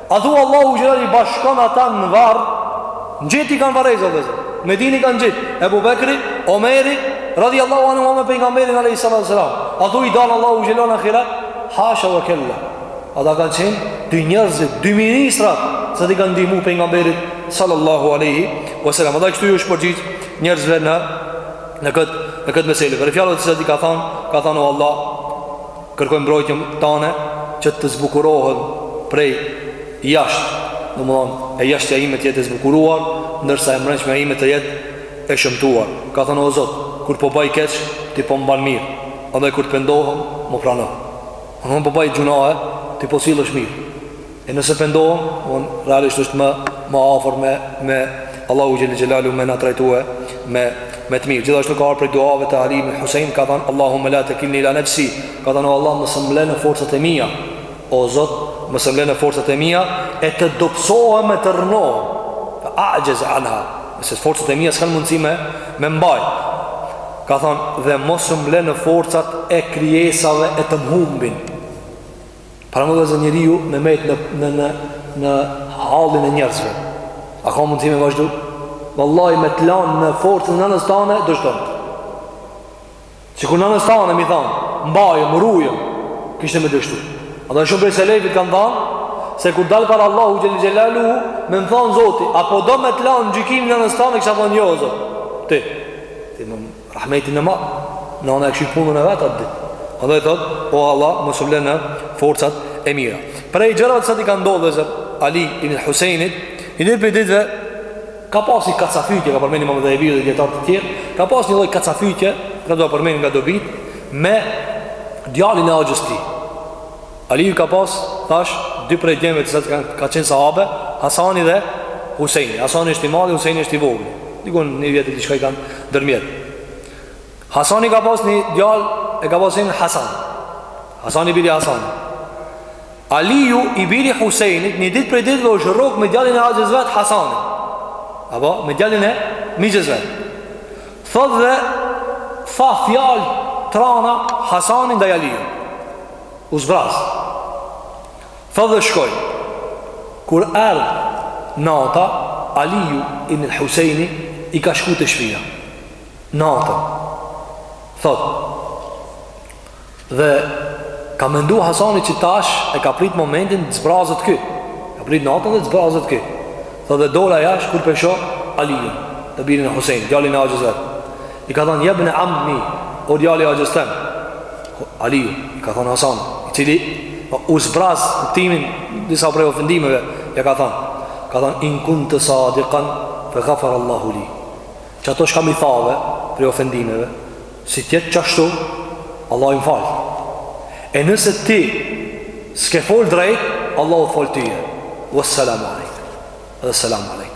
A thu Allahu xhele xhelaluhu i bashkon ata në varr, ngjit i kanë varrezat, vllezër, n'Medine i kanë ngjit, Ebu Bekri, Omeri, radijallahu anhuma me pejgamberin, alejhi salatu ve selam, a thu i dan Allahu xhele xhelaluhu në ahiret, hasha ve kella, ata kanë qenë, dy njërzit, dy ministrat, sa që i kanë ndihmu pejgamberit, sallallahu alejhi ve selem, ata kështu ju është përgjigj njerëzve në, në këtë, në këtë mesele, prej fjalëve që i ka thanë, ka thanë o Allah, Kërkoj mbrojtjen Tane që të zbukurohem prej jashtë, domethënë e jashtja ime të jetë e zbukuruar, ndërsa e mbrendshmja ime të jetë e shëmtuar. Ka thanë, O Zot, kur po baj keq, Ti po m'ban mirë, andaj kur të pendohem, më prano. Unë po baj gjynahe, Ti po sillesh mirë. E nëse pendohem, un realisht është më më afër me me Allahu xhele xhelaluhu me na trajtue me më të mirë. Gjithashtu ka ardhur prej duave të Ali ibn Husain, ka thënë Allahumma la takilni ila nafsi. Ka thënë o Allah mos më lë në forcat e mia. O Zot, mos më lë në forcat e mia e të dobësohem e të rrnohem. Fa a'jaz anha. Nëse forcat e mia s'kan mundësi me më mbajt. Ka thënë dhe mos më lë në forcat e krijesave e të mhumbin. Paramendo se njeriu me met në, në, në, në halin e njerëzve. A ka mundësi me vazhdu? Vallahi me të lanë në forcën e nanës tane, dështon. Sikur nanës tane me i thanë, mbajëm, rujëm, kishte me dështu. Andaj shumë prej selefit kanë thanë, se kur dal para Allahu xhele xhelaluhu, me më thanë Zoti, a po do me të lanë në gjykimin e nanës tane, kisha thanë jo, Zot. Ti, ti më Rahmetin e madh. Nana e kqyr punën e vet atë ditë. Andaj thot, o Allah, mos më len në forcat e mia. Prej gjërave të cilat i ka ndodhë edhe Ali ibn Husejnit, një ditë prej ditëve ka pas një kacafytje, ka përmend imam Dhehebiu dhe dijetarë të tjerë. Ka pas një lloj kacafytje, ka do e përmendi nga dobitë, me djalin e axhës tij Aliu ka pas thash dy prej djemve të cilët kanë qenë sahabe, Hasani dhe Huseini. Hasani është i madhi, Huseini është i vogli. Diku një vjet e diçka i kanë ndërmjet. Hasani ka pas një djalë e ka pas emrin Hasan. Hasani i biri Hasanit. Aliu i biri Huseinit, një ditë prej ditëve është rrok me djalin e axhës vet Hasanin. Apo me djalin e mixhës vet. Thotë dhe tha fjalë t'rana Hasani ndaj Aliut. U zbraz. Thot dhe shkoi. Kur erdh nata, Aliu ibn al-Husaini i ka shku te shpija. Natën. Thot. Dhe ka mendu Hasani që tash e ka prit momentin të zbrazet ky. Ka prit natën dhe të zbrazet ky. Thot dhe dola jashtë kur pe shoh Aliun, të birin e Husainit, djalin e axhës vet. I ka thënë jebne ammi, o djali axhës tem. Aliju, i ka thënë Hasanit, i cili po, u zbraz në të me disa prej ofendimeve, i ka thënë, ka thënë, in kunte sadikan, fe gafar Allahu li. Qato çka m'i thave, prej ofendimeve, si t'jetë qashtu, Allahu më falë. E nëse ti, s'ke fol drejt, Allahu t'falë tye. Ve selamu alejk. Dhe selamu alejk.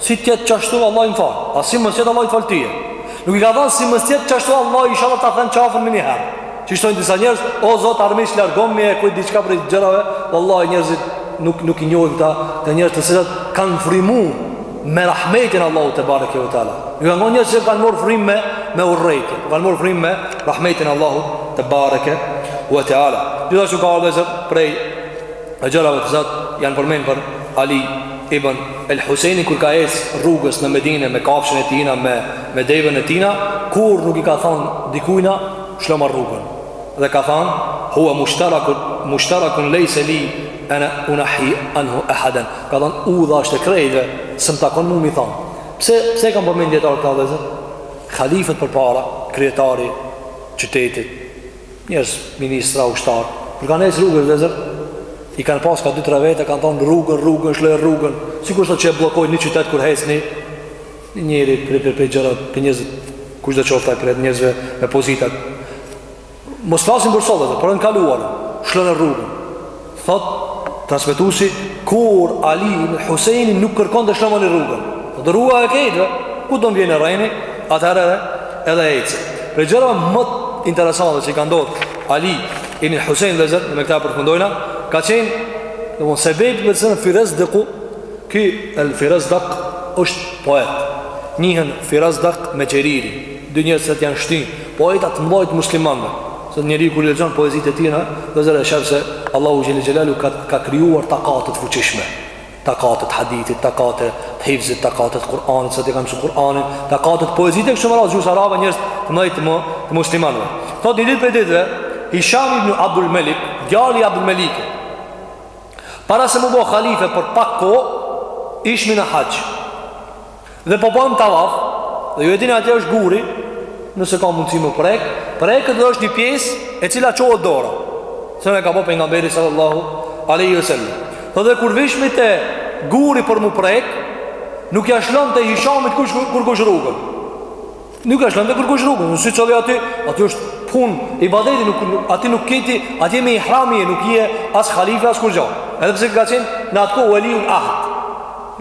Si të jetë qashtu Allahu m'falë. A si mos jetë, Allahu t'falë tye. Nuk i ka thonë si mos jetë qashtu Allahu inshallah ta then qafën menjëherë. Qi thojnë disa njerëz, o Zot armiqt largomi e kujt diqka prej gjërave, vallahi njerëzit nuk, nuk i njohin këta. Këta njerëz të cilët kanë frymu me rahmetin e Allahut tebareke ve teala. Nuk janë kanë njerëz që kanë marrë frymë me, me urrejtje, kanë marrë frymë me rahmetin e Allahut tebareke ve teala. Gjithashtu ka ardhë prej Prej gjërave vëllezër që janë përmenë për Ali ibn El Husejni Kur ka ecë rrugës në Medine me kafshën e tina, me, me devën e tina Kurrë nuk i ka thonë dikujna shloma rrugën Dhe ka thonë Hua mushtarakun, mushtarakun lejse li en unahi anhu ehaden Ka thonë udha është e krejtve, s'më takon mu me i thonë Pse, pse e kanë përmenë dijetarët këta vëllezër? Halifët përpara, kryetari i qytetit Njerëz, ministra, ushtarë, kur kanë ecë rrugën, vëllezër, i kanë pas ka dy tre vete, kanë thonë rrugën, rrugën, shlojë rrugën, sikur sot që e bllokojnë një qytet kur hecë një, një njeri për, për, për gjërat, për njerëzit, kushdo qoftë prej njerëzve me pozita. Mos flasim për sot, vëllezër, por në të kaluarën, shlojë rrugën. Thot transmetuesi kurrë Ali ibn Husejni nuk kërkonte shlomani rrugën. Thotë rruga e krejtve, kur do më vjen rreni, atëherë edhe edhe ecë. Prej gjërave më interesante që i ka ndodhur Ali ibn Husejnit vëllezër me këta e përfundojna, ka qenë domethënë sebep me zën Firezdeku, ky El Firezdek është poet. Njihen Firezdek me Xheriri, dy njerëz që janë shti në poetat më të mëdhoj të muslimanëve. Se njeriu kur i lexon poezitë e tina, vëllezër e shef se Allahu xhele xhelaluhu ka ka krijuar takate të fuqishme. Takate të hadithit, takate të hifzit, takate të Kur'anit, seç e ka mësuar Kur'anin, takate të poezisë e kështu me radhë gjuhës arabe njerëz të mëdhenj të, më, të muslimanëve. Thotë një ditë prej ditëve, Hisham ibn Abdul Melik, djali i Abdul Melikit, para se me u bo halife për pak kohë, ishmi në haxh. Dhe po bëjmë tavaf, dhe ju e dini atje është guri, nëse ka mundësi me u prek, preket dhe është një pjesë e cila çohet dora. Se e ka bo Pejgamberi sallallahu aleyhi ve sellem. Dhe dhe kur vishmi te guri për me u prek, nuk ja shlonte Hishamit kush, kurkush rrugën. Nuk ja shlonte kurkush rrugën, masi që aty, aty është punë ibadeti, nuk, aty nuk keti, aty me ihram je, nuk je as halife, as kurgjo. Edhe pse ka qenë në atë kohë veliul ahd.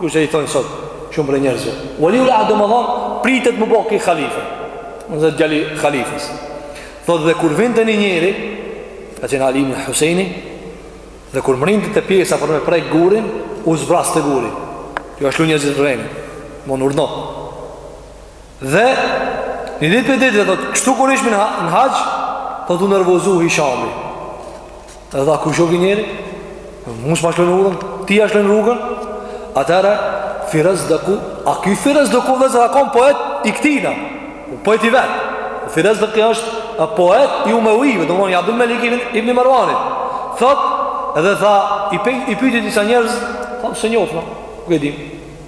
Ju që i thonë sot, shumë prej njerëzve. Veliul ahd domethonë, pritet me u bë ky halife. Vëllezër djali i halifës. Thotë dhe kur vinte një njeri, ka qenë Ali ibn Husejni, dhe kur mrrinte te pjesa për me prek gurin, u zbrazte guri. Kjo është lu njerëzit rrenë, domethënë urdhno. Dhe një ditë prej ditëve thotë kështu kur ishmi në haxh, thotë u nervozu Hishami. Edhe tha kush o ky njeri, mu s'ma shlojnë rrugën, këtij ja shlojnë rrugën, atëherë Firezdeku, a ky Firezdeku vëllezër ka kon poet i këtina, poet i vet. Firezdeku është poet i umevijve, domethënë i Abdul Melik ibni Mervanit. Thot, edhe tha, i, pe, i pyti disa njerëz, tha, s'e njoh, nuk e dimë.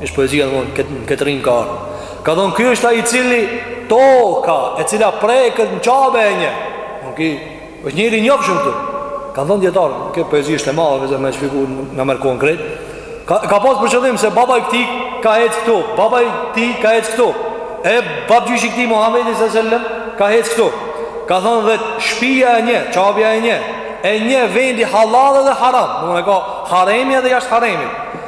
Ish poezia dhe mund, në këtë rimë ka ardhë. Ka thonë, ky është ai i cili toka, e cila prek këtu në Qabe e njeh. Ky është njeri njëpë shumë të. Kanë thonë dijetarët, kjo poezia është e madhe me shpjegu në mënyrë konkrete. Ka, ka pas për qëllim se baba i këti ka hecë këtu, baba i ti ka hecë këtu. E babgjyshi i këti Muhammedi së sellem ka hecë këtu. Ka thonë dhe shpia e njeh, Qabja e njeh, e njeh vendi halal dhe haram. Në në ka haremi edhe jashtë haremit.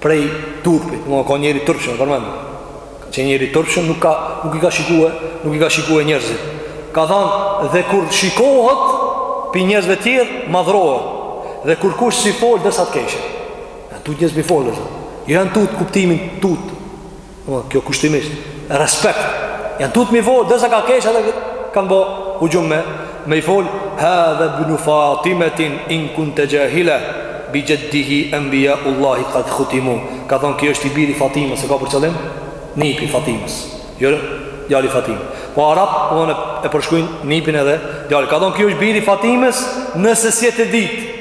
prej turpit, do të thotë ka njeri turpshëm, e përmend. Ka qenë njeri turpshëm nuk ka nuk i ka shikue, nuk i ka shikue njerëzit. Ka thanë dhe kur shikohet pi njerëzve të tjerë madhrohet. Dhe kurkush s'i fol derisa të qeshë. Janë tut njerëz m'i folë. Jo janë tut kuptimin tut. Do kjo kushtimisht. Respekt. Jan tut m'i fol, derisa ka qesh edhe kan bo hyxhum me me i fol hadhe bnu fatimetin in kunte jahila bi jaddihi anbiya ullahi qad khutimu. Ka thon ky është i biri i Fatimës, e ka për qëllim nipi i Fatimës. Jo djali i Fatimës. Po arabët e përshkruajn nipin edhe djali. Ka thon ky është biri i Fatimës, nëse s'je tu ditë.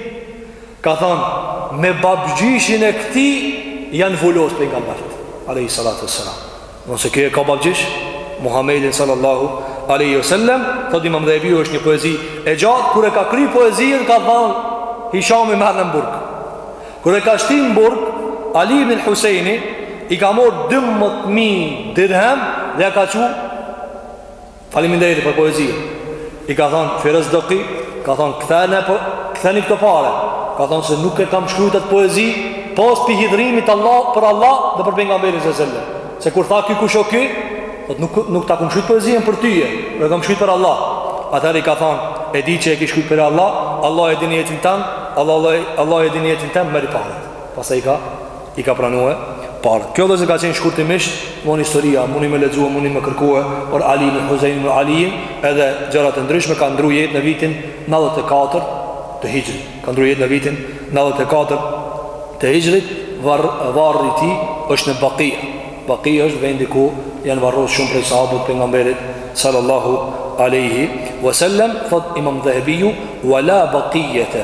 Ka thanë, Me babgjyshin e këtij janë vulosë pejgambert, alejhi salatu ves selam. Do se kjo e ka babgjysh Muhammedin sallallahu alejhi ve sellem, thotë Imam Dhehebiu është një poezi e gjatë, kur e ka kry poezinë ka thënë Hishami merrne në burg. Kur e ka shtin në burg, Ali ibn Huseini i ka marr 12000 dirhem dhe ja ka çu Faleminderit për poezinë. I ka thënë Ferezdeki, ka thënë kthene po ktheni këto pare. Ka thënë se nuk e kam shkrujt atë poezi pos pi hidhrimit Allah për Allah dhe për pejgamberin sallallahu alajhi wasallam. Se kur tha ky kush o ky, thotë nuk nuk ta kam shkrujt poezinë për tyje, por e kam shkrujt për Allah. Atëherë i ka thënë, e di që e ke shkrujt për Allah, Allah e di nijetin tënd, Allah Allah Allah e di nijetin tem, merri paret. Pastaj i ka i ka pranue paret. Kjo vllezër ka qenë shkurtimisht, mun historia, muni me lexue, muni me kërkue, për Ali ibn Husein ibn Alin, edhe gjërat e ndryshme, ka ndru jetë në vitin 94 të hixhrit. Ka ndru jetë në vitin 94 të hixhrit, var, varri i tij është në Bakia. Bakia është vendi ku janë varrosë shumë prej sahabëve t'pejgamberit, sallallahu aleyhi, ve sellem, thot imam Dhehebiu, wala bakijete,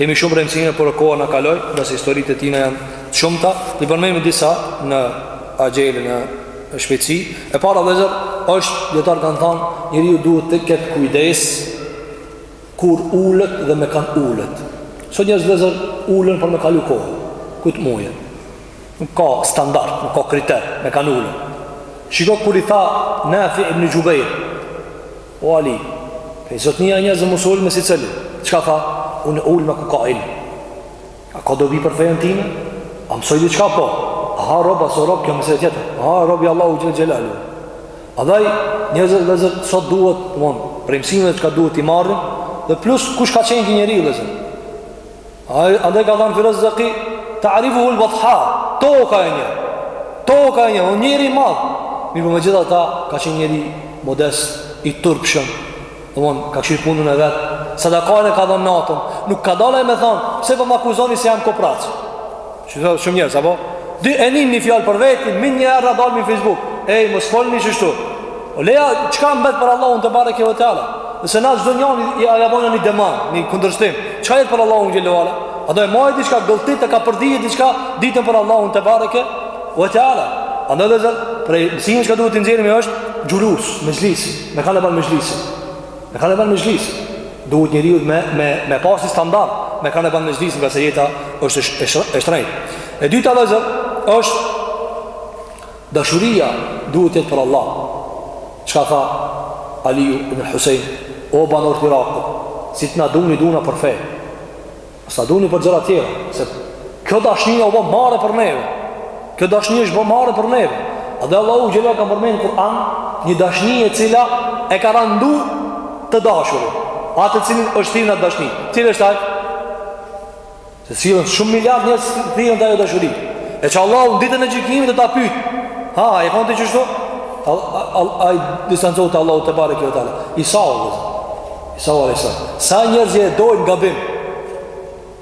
Kemi shumë mësime, por koha na kaloi, edhe se historitë e tina janë të shumta, i përmenim disa në axhele, në shpejtësi. E para vllezër, është, dijetarët kanë thanë, njeriu duhet të ketë kujdes, kur ulet dhe me kanë ulet. Sot njerëzt, vllezër, ulen për me kalu kohë, ku t'mujen. Nuk ka standart, nuk ka kriter, me kanë ulen. Shiko kur i tha Nafi ibn Xhubejr, O Ali, je zotnia e njerëzve mos u ul me secilin. Çka tha? Unë ulem ku ka ilm. A ka dobi për fejen time? A mësoj diçka po? A o rob a s'o rob, kjo mesele tjetër. A o rob i Allahut xhel xhelalu? Andaj njerëz, vëllezër, sot duhet, domthon, prej mësimeve çka duhet t'i marrim dhe plus kush ka qenë ky njeri vëllezër? Andaj ka thënë Ferezdeki, ta'rifuhul batha, toka e njeh. Toka e njeh, o njeri i madh. Mirëpo megjithatë ka qenë njeri modest, i turpshëm. Domthon ka kqyrë punën e vet. Sadakanë e ka dhënë natën. Nuk ka dalë me thon, pse po më akuzoni se jam koprac. Shumë njerëz sapo e nin një fjalë për vetin, menjëherë dalin n'Facebook. Ej, mos fol një qështu. O leja, çka mbet për Allahun tebareke ve teala? Nëse na çdo njanit ia bojmë një demant, një kundërshtim. Çka jet për Allahun xhele ve ala? A do e majtë diçka, gëlltite, kapërdije diçka ditën për Allahun tebareke ve teala? Andaj vëllezër, prej mësimeve çka duhet t'i nxjerrim është, xhulus, mexhlisi, me kan e ban mexhlisin. Me kan e ban mexhlis. Duhet njeriu me me me pas një standard, me kan e ban mexhlis ngase jeta është e shtrenjtë. E dyta vëllezër është dashuria duhet të jetë për Allah. Çka tha Aliu ibn Husayn, o banor të Irakut, si të na duni duna për fe. Sa duni për gjëra tjera, se kjo dashni o bo marre për neve. Kjo dashni është bo marre për neve. Edhe Allahu xhele ve ala ka përmend n'Kur'an, një dashni e cila e ka randu të dashurin. Atë i cili është thirrë n'at dashni. Cili është ai? Se cilin shumë miliard njerëz thirren te ajo dashuri. E që Allahu në ditën e gjykimit do ta pytë. A, a i ke thonë ti qështu? Ai distancohet te Allahu tebareke ve teala. Isa o Isa alejhi selam. Sa njerëz e dojnë gabim.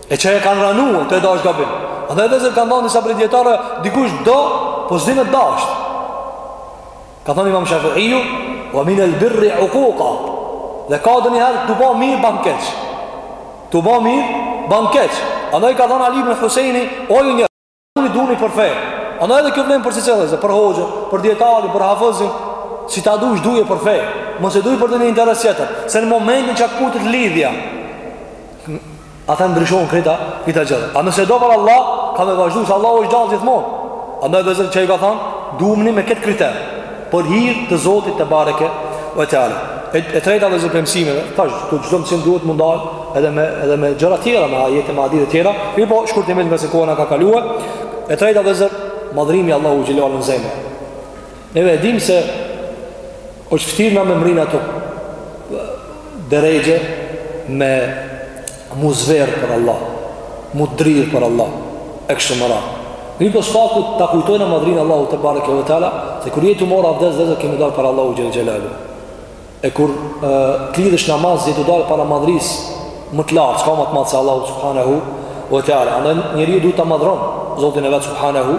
E që e kanë ranu tu e dash gabim. Andaj vëllezër kanë thënë disa prej dijetarëve, dikush do, po s'din me dasht. Ka thënë Imam Shafiu, "Wa min al-birri uquqa." Dhe ka ndonjëherë tu ba mirë ban keq. Tu ba mirë ban keq. Andaj ka thënë Ali ibn Husaini, "O ju Duni, duni për fe. Andaj edhe kjo vlen për secilin vëllezër, për hoxhën, për dijetarin, për hafëzin, si ta dush duje për fe. Mos e duje për ndonjë interes tjetër. Se në momentin që këputet lidhja, ata ndryshohen këta, këta gjëra. A nëse do për Allah, ka me vazhdu, se Allah është gjallë gjithmonë. Andaj vëllezër që ai u ka thanë, dumni me këtë kriter. Për hir të Zotit tebareke ve teala. E, e treta vëllezër prej mësimeve, tash, çdo mësim duhet m'u ndalë edhe me, edhe me gjëra tjera, me ajete, me hadithe tjera, mirëpo, shkurtimisht ngase koha na ka kaluar, e treta vëllezër, madhërimi i Allahut xhele ve ala në zemër. Ne e dimë se është vështirë na me mërri n'ato derexhe, me Mu zverdh për Allah, mu dridh për Allah, e kështu me radhë. Mirëpo së paku ta kujtojna madhërinë Allahut tebareke wa teala, se kur je tu marrë avdes vëllezër ke me dalë para Allahut xhele xhelaluhu. E kur e, t'lidhësh namaz, je tu dalë para madhërisë më të lartë, s'ka më të madh se Allahu subhanahu wa teala. Andaj njeriu duhet ta madhëron Zotin e vet subhanahu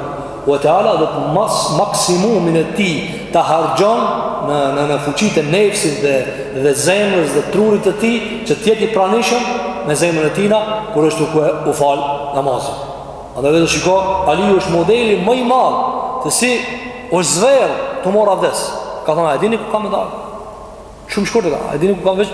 Wa ta'ala dhe të mas maksimumin e tij ta harxhon në, në, në fuqitë e nefsit dhe, dhe zemrës dhe trurit të tij që të jetë i pranishëm me zemrën e tina kur është tu, tu falë namazin. Andaj vëllezër shiko, Aliu është modeli më i madh se si është zverdh tu marrë avdes. Ka thënë, a e dini ku kam me dalë? Shumë shkurt e ka, a e dini ku kam veç?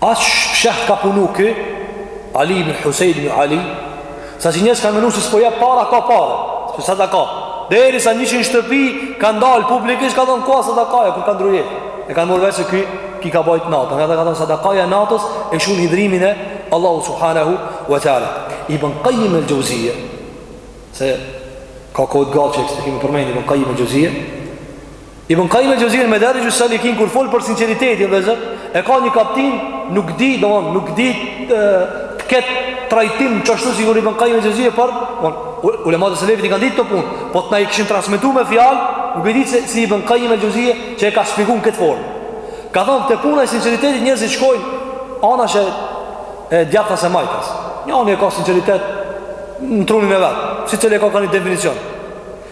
Aq fshehtas ka punu ky, Ali ibn Husejn ibn Ali, sa që njerëz kanë menu se s'po jep para, ka para, s'po sadaka. Derisa nji shtëpi ka dalë publikisht, ka thonë, ku o sadakaja, e kur ka ndrru jetë, e kanë marrë vesh se ky i ka bajt natën. Andaj ka thonë, sadakaja e natës e shun hidhërimin e Allahu Subhanehu wa Teala. Ibn Kajim el Xhevzije, se ka kohë t'gatë që e kemi përmend, Ibn Kajim el Xhevzije, Ibn Kajim el Xhevzije Medarixh es-Salikin kur fol për sinqeritetin, vëllezër, e ka një kaptinë, nuk di, domthon, nuk di të, të ketë trajtim qashtu si Ibn Kajim el Xhevzije për, por ulemat e selefit i kanë ditë këto punë, po të na i kishin transmetuar me fjalë, nuk e di se si Ibn Kajim el Xhevzije që e ka shpjeguar këtë formë. Ka thonë te puna e sinqeritetit njerëzit shkojnë anash e djathtas e majtas. Njëri e ka sinqeritetin në trunin e vet, secili e ka ka një definicion.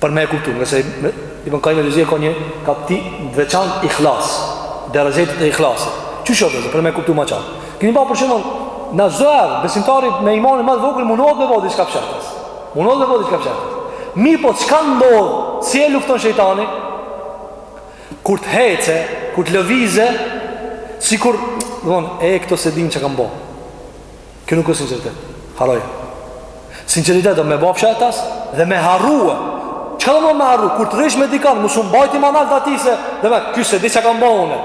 Për me e kuptu, nëse Ibn Kajim el Xhevzije ka një kaptinë t'veçantë ihlas, derexhet e ihlasit. Që është vëllezër, për me e kuptu ma qartë. Keni pa për shembull, vëllezër, besimtari me imanin ma të vogël, mundohet me bo diçka fshehtas. Mundohet me bo diçka fshehtas. Mirëpo, çka ndodh, si e lufton shejtani, kur të hece, kur të lëvizë, sikur thon, e këto s'e din çka kam bo. Kjo nuk është sinqeritet. Harroje. Sinqeriteti o me ba fshehtas dhe me harrue. Çka domon me harru kur të rrish me dikon, mos u mbaj ti ma nalt atij se, demek, ky s'e di çka kam ba unë.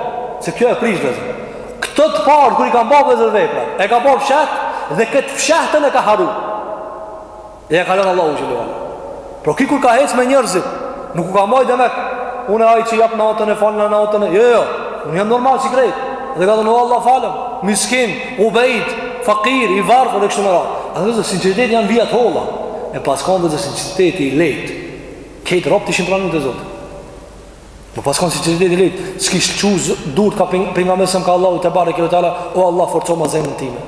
Se kjo e prish, vëllezër. Këto të parët kur i kanë ba vëllezër vepra, e ka ba fsheht dhe këtë fshehtën e ka harru. E ia ka lonë Allahut xhele ve ala Pra ky kur ka hec me njerëzit Nuk u ka majt demek Unë e ai që japë natën e falem natën e Jo, jo, unë jam normal si krejt Dhe ka thënë Allah falëm Miskin, ubejd, fakir, i varfër Dhe kështu me radhë Andaj vëllezër sinqeriteti janë vija të holla E pas kanë vëllezër sinqeriteti i lehtë Krejt robtë ishin pranu te Zoti Po pas kanë sinqeriteti i lehtë S'kish çu durt ka pejg, Pejgamberi alejhi selam ka Allahu tebareke wa teala O Allah forcoma zemrën time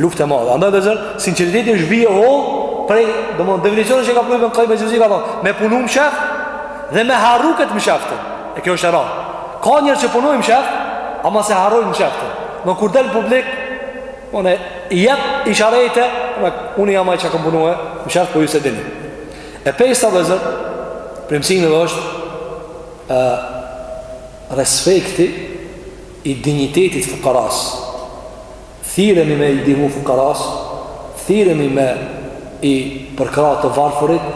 Luftë e madhe. Andaj vllezër, sinqeriteti është vijë holl prej, domthonë definicioni që ka Ibn Kajim Xheuzi ka thonë, me punu mshef dhe me harru këtë mshef. E kjo është e rëndë. Ka njerëz që punojnë mshef, ama s'e harrojnë mshef. Nëpër del publik, unë i jep isharete, unë unë jam ai që kam punu mshef po ju s'e dini. E pesta vllezër, prej mësimeve është e, respekti i dinjitetit fukarasë. Thirremi me i ndihmu fukarasë, thirremi me i përkrah të varfurit,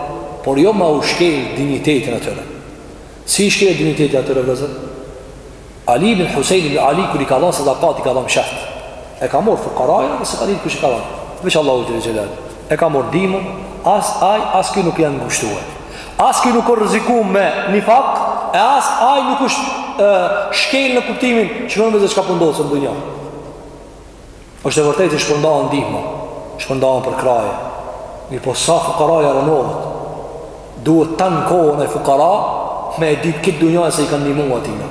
por jo me u shkel dinjitetin atyre. Si u shkel dinjiteti atyre vëllezër? Ali ibn Husejn ibn Ali kur i ka dhënë sadakat, i ka dhënë mshef. E ka marrë fukaraja dhe s'ka ditë kush i ka dhënë. Veç Allahu xhelexhelal. E ka marrë ndihmën, as ai, as ky nuk janë ngushtuar. As ky nuk ka rrezikuar me nifak, e as ai nuk është shkel në kuptimin që vllezër çka po ndodh në dunja. është e vërtet i shpërndahen ndihma, shpërndahen përkrahje. Mirëpo sa fukaraja rënohet, duhet tan kohën ai fukara, me e ditë këtë dunja se i kanë ndihmu atina.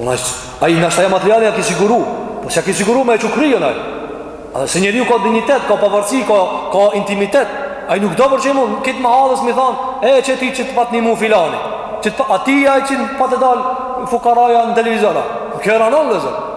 Unë është, ai nevoja materiale ia ki siguru, po s'ia ki siguru me e çu kryet ai. Edhe se njeriu ka dinjitet, ka pavarësi, ka, ka intimitet, ai nuk do për që i mund, këtë më hadhës m'i thonë, e që ti që të pat ndihmu filani, që të pat, a ti ai që të pat e dalë fukaraja në televizora, kjo e rrënon vllezër.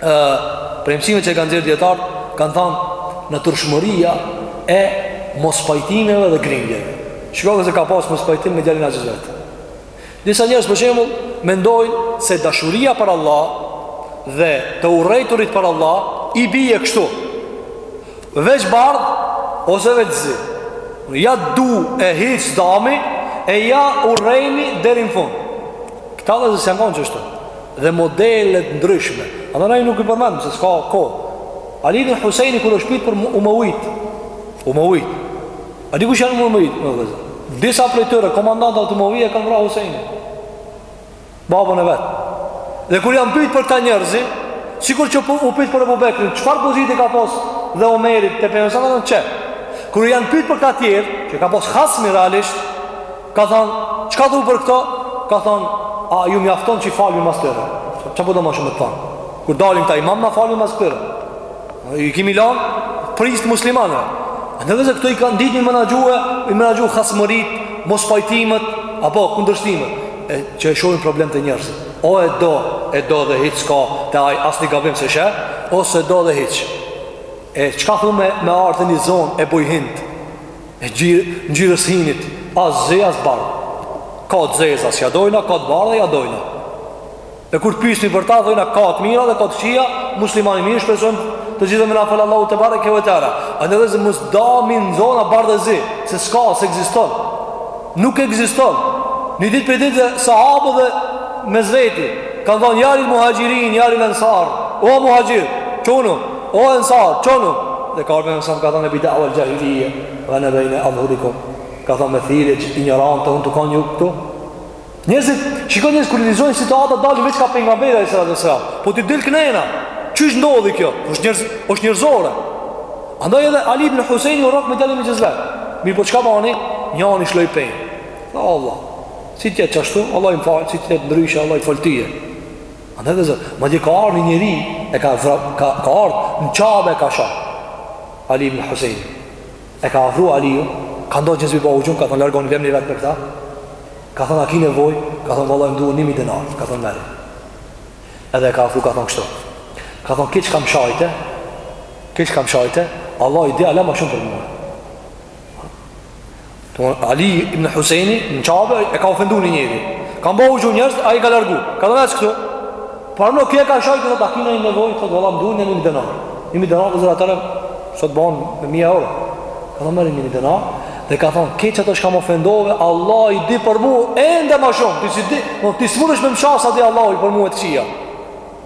e mësimet që kanë nxjerrë dijetarët kanë thënë natyrshmëria e mospajtimeve dhe grindjeve shikoje se ka pas mospajtim me djalin e vet disa njerëz për shembull mendojnë se dashuria për Allah dhe të urrejturit për Allah i bije kështu veç bardh ose veç zi ja duhemi hiç s'dami e ja urrehmi deri në fund Këta vllezër s'janë konë qështu Dhe modelet ndryshme Andaj nuk i përmendëm, se s'ka kohë Ali bin Husejni kur është pytë për umevitë Umevitë A di kush janë umevitë vllezër Disa prej tyre, komandantët umevi e kanë vra Husejnin Babën e vet Dhe kur janë pytë për këta njerëzi Sikur që u pytë për Ebu Bekrin Çfarë pozite ka pas dhe Umerit Të për e nësë Kur janë pytë për këta tjerë Që ka pas hasmi realisht Ka thonë, çka thu për këta? Ka thonë, a ju mjafton që i fali mas tyre? Ça po do ma shumë të thonë? Kur dalin këta imam, na falemi mas tyre. I kimi lanë, prijës të muslimanëve. Andaj vllezër këta e kanë ditë me i menaxhu, i menaxhu hasmëritë, mospajtimet, apo kundërshtimet. E që e shohin problem te njerëzit. O e do, e do dhe hiç s'ka, te ai asnjë gabim s'e sheh, o s'e do dhe hiç. E çka thu me, me ardhë në zonë e bojë hint? Ngjyrë, ngjyrës hinit, as zi, as bardh. Ka të zeza, s'ja dojna, ka të bardha ja dojna. E kur të pysim për ta, thojna ka të mira dhe ka të kqija, muslimani i mirë shpreson të gjithë me na falë Allahu tebareke ue teala. Andaj vllezër mos dani në zona bardh e zi, se s'ka, s'ekziston. Nuk ekziston. Një ditë prej ditëve sahabët mes veti, kanë thonë ja lil muhaxhirin, ja lil ensar, o muhaxhirë, çonu, O Ensar, çonu! Dhe ka ardhur pejgamberi sa ka thënë bi da'wa al-jahiliyya wa ana bayna adhhurikum. Ka thënë me thirrje të injorancës, unë tu kanë ju këtu. Njerëzit, shikoj njerëz kur lexojnë situata dalin veç kah pejgamberi sallallahu alaihi wasallam. Po ti del knena. Qysh ndodhi kjo? Është njerëz, është njerëzore. Andaj edhe Ali ibn Husaini u rrok me djalin e axhës vet. Mirëpo çka bani? Njani lshoi pe. Tha Allah. Si t'jetë qashtu, Allahi m'fal, si t'jetë ndryshe Allahi t'fal Andaj vllezër, madje ka ardh një njeri, e ka, vra, ka, ka ardh në Qabe e ka sha Ali ibn Husein, e ka afru Aliu, ka ndi që njerëzit po u gjujnë, ka thonë largonu lemni vetë me këta, ka thonë a ki nevojë, ka thonë vallahi më duhen ni mijë denarë, ka thonë merri, edhe e ka afru, ka thonë kështu, ka thonë ket çka m'shajte, ket çka m'shajte, Allahi di hala ma shumë për mua, Tha Ali ibn Huseni në Qabe e ka ofendu një njeri. Kanë ba me u gju njerëz, ai i ka largu. Ka thonë eja këtu. Por më kje ka shajtë dhe tha a ki naj nevojë, thotë vallahi më duhen një mijë denarë. Një mijë denarë vllezër atëherë, sot bajnë me mija euro. Ka thonë merri një mijë denarë, dhe ka thonë, qeto çka m'ofendove, Allahi di për mu, ende ma shumë, ti s'i di, ti s'mundesh me më sha sa di Allahi për mue të kqija.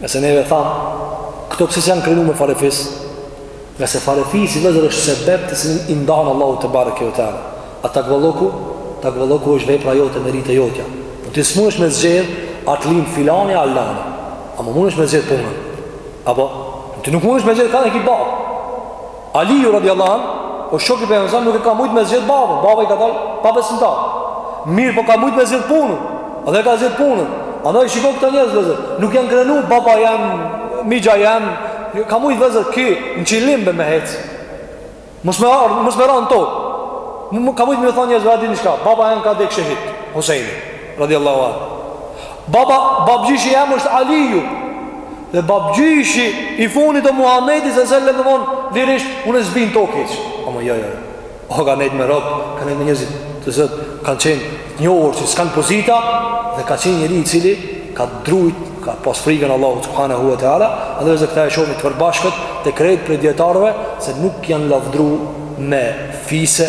Ngase neve thamë, këta pse s'janë krenu me farefis, ngase farefisi vllezër është sebep të cilin e ndan Allahu tebareke ue teala. A tekvallëku? Tekvallëku është vepra jote, meritë jotja. Po ti s'mundesh me zgjedhë a të lin filani a lani. Ama mundesh me zgjedhë punën. Apo, ti nuk mundesh me zgjedhë kan' e ki babë. Aliu radiallahu anhu, o shok i pejgamberit nuk e ka mujt me zgjedh babën, baba i ka dal pabesimtar. Mirëpo ka mujt me zgjedh punën. Andaj e ka zgjedh punën. Andaj shiko këta njerëz vllezër, nuk janë krenu baba jem, mixha jem, ka mujt vllezër ky në qilim me hec. Mos me ardh, mos me ra n'tokë. Ka mujt me thonë njerëzve a dini çka. Baba jem ka dek shehid, Husaini radiallahu anhu. Baba, babgjyshi jem është Aliu, Dhe babgjyshi i funit o Muhamedi alejhi selam domethonë lirisht unë s'bi n'tokë hiç Ama jo jo jo O ka nejt me rob Ka nejt me njerëzit Të zit kanë qenë të njohur që s'kanë pozita Dhe ka qenë njëri i cili Ka drujt Ka pas frikën Allahu Subhanehu ue Teala Andaj vllezër këta e shohim të përbashkët Te krejt prej dijetarëve Se nuk janë lavdru me fise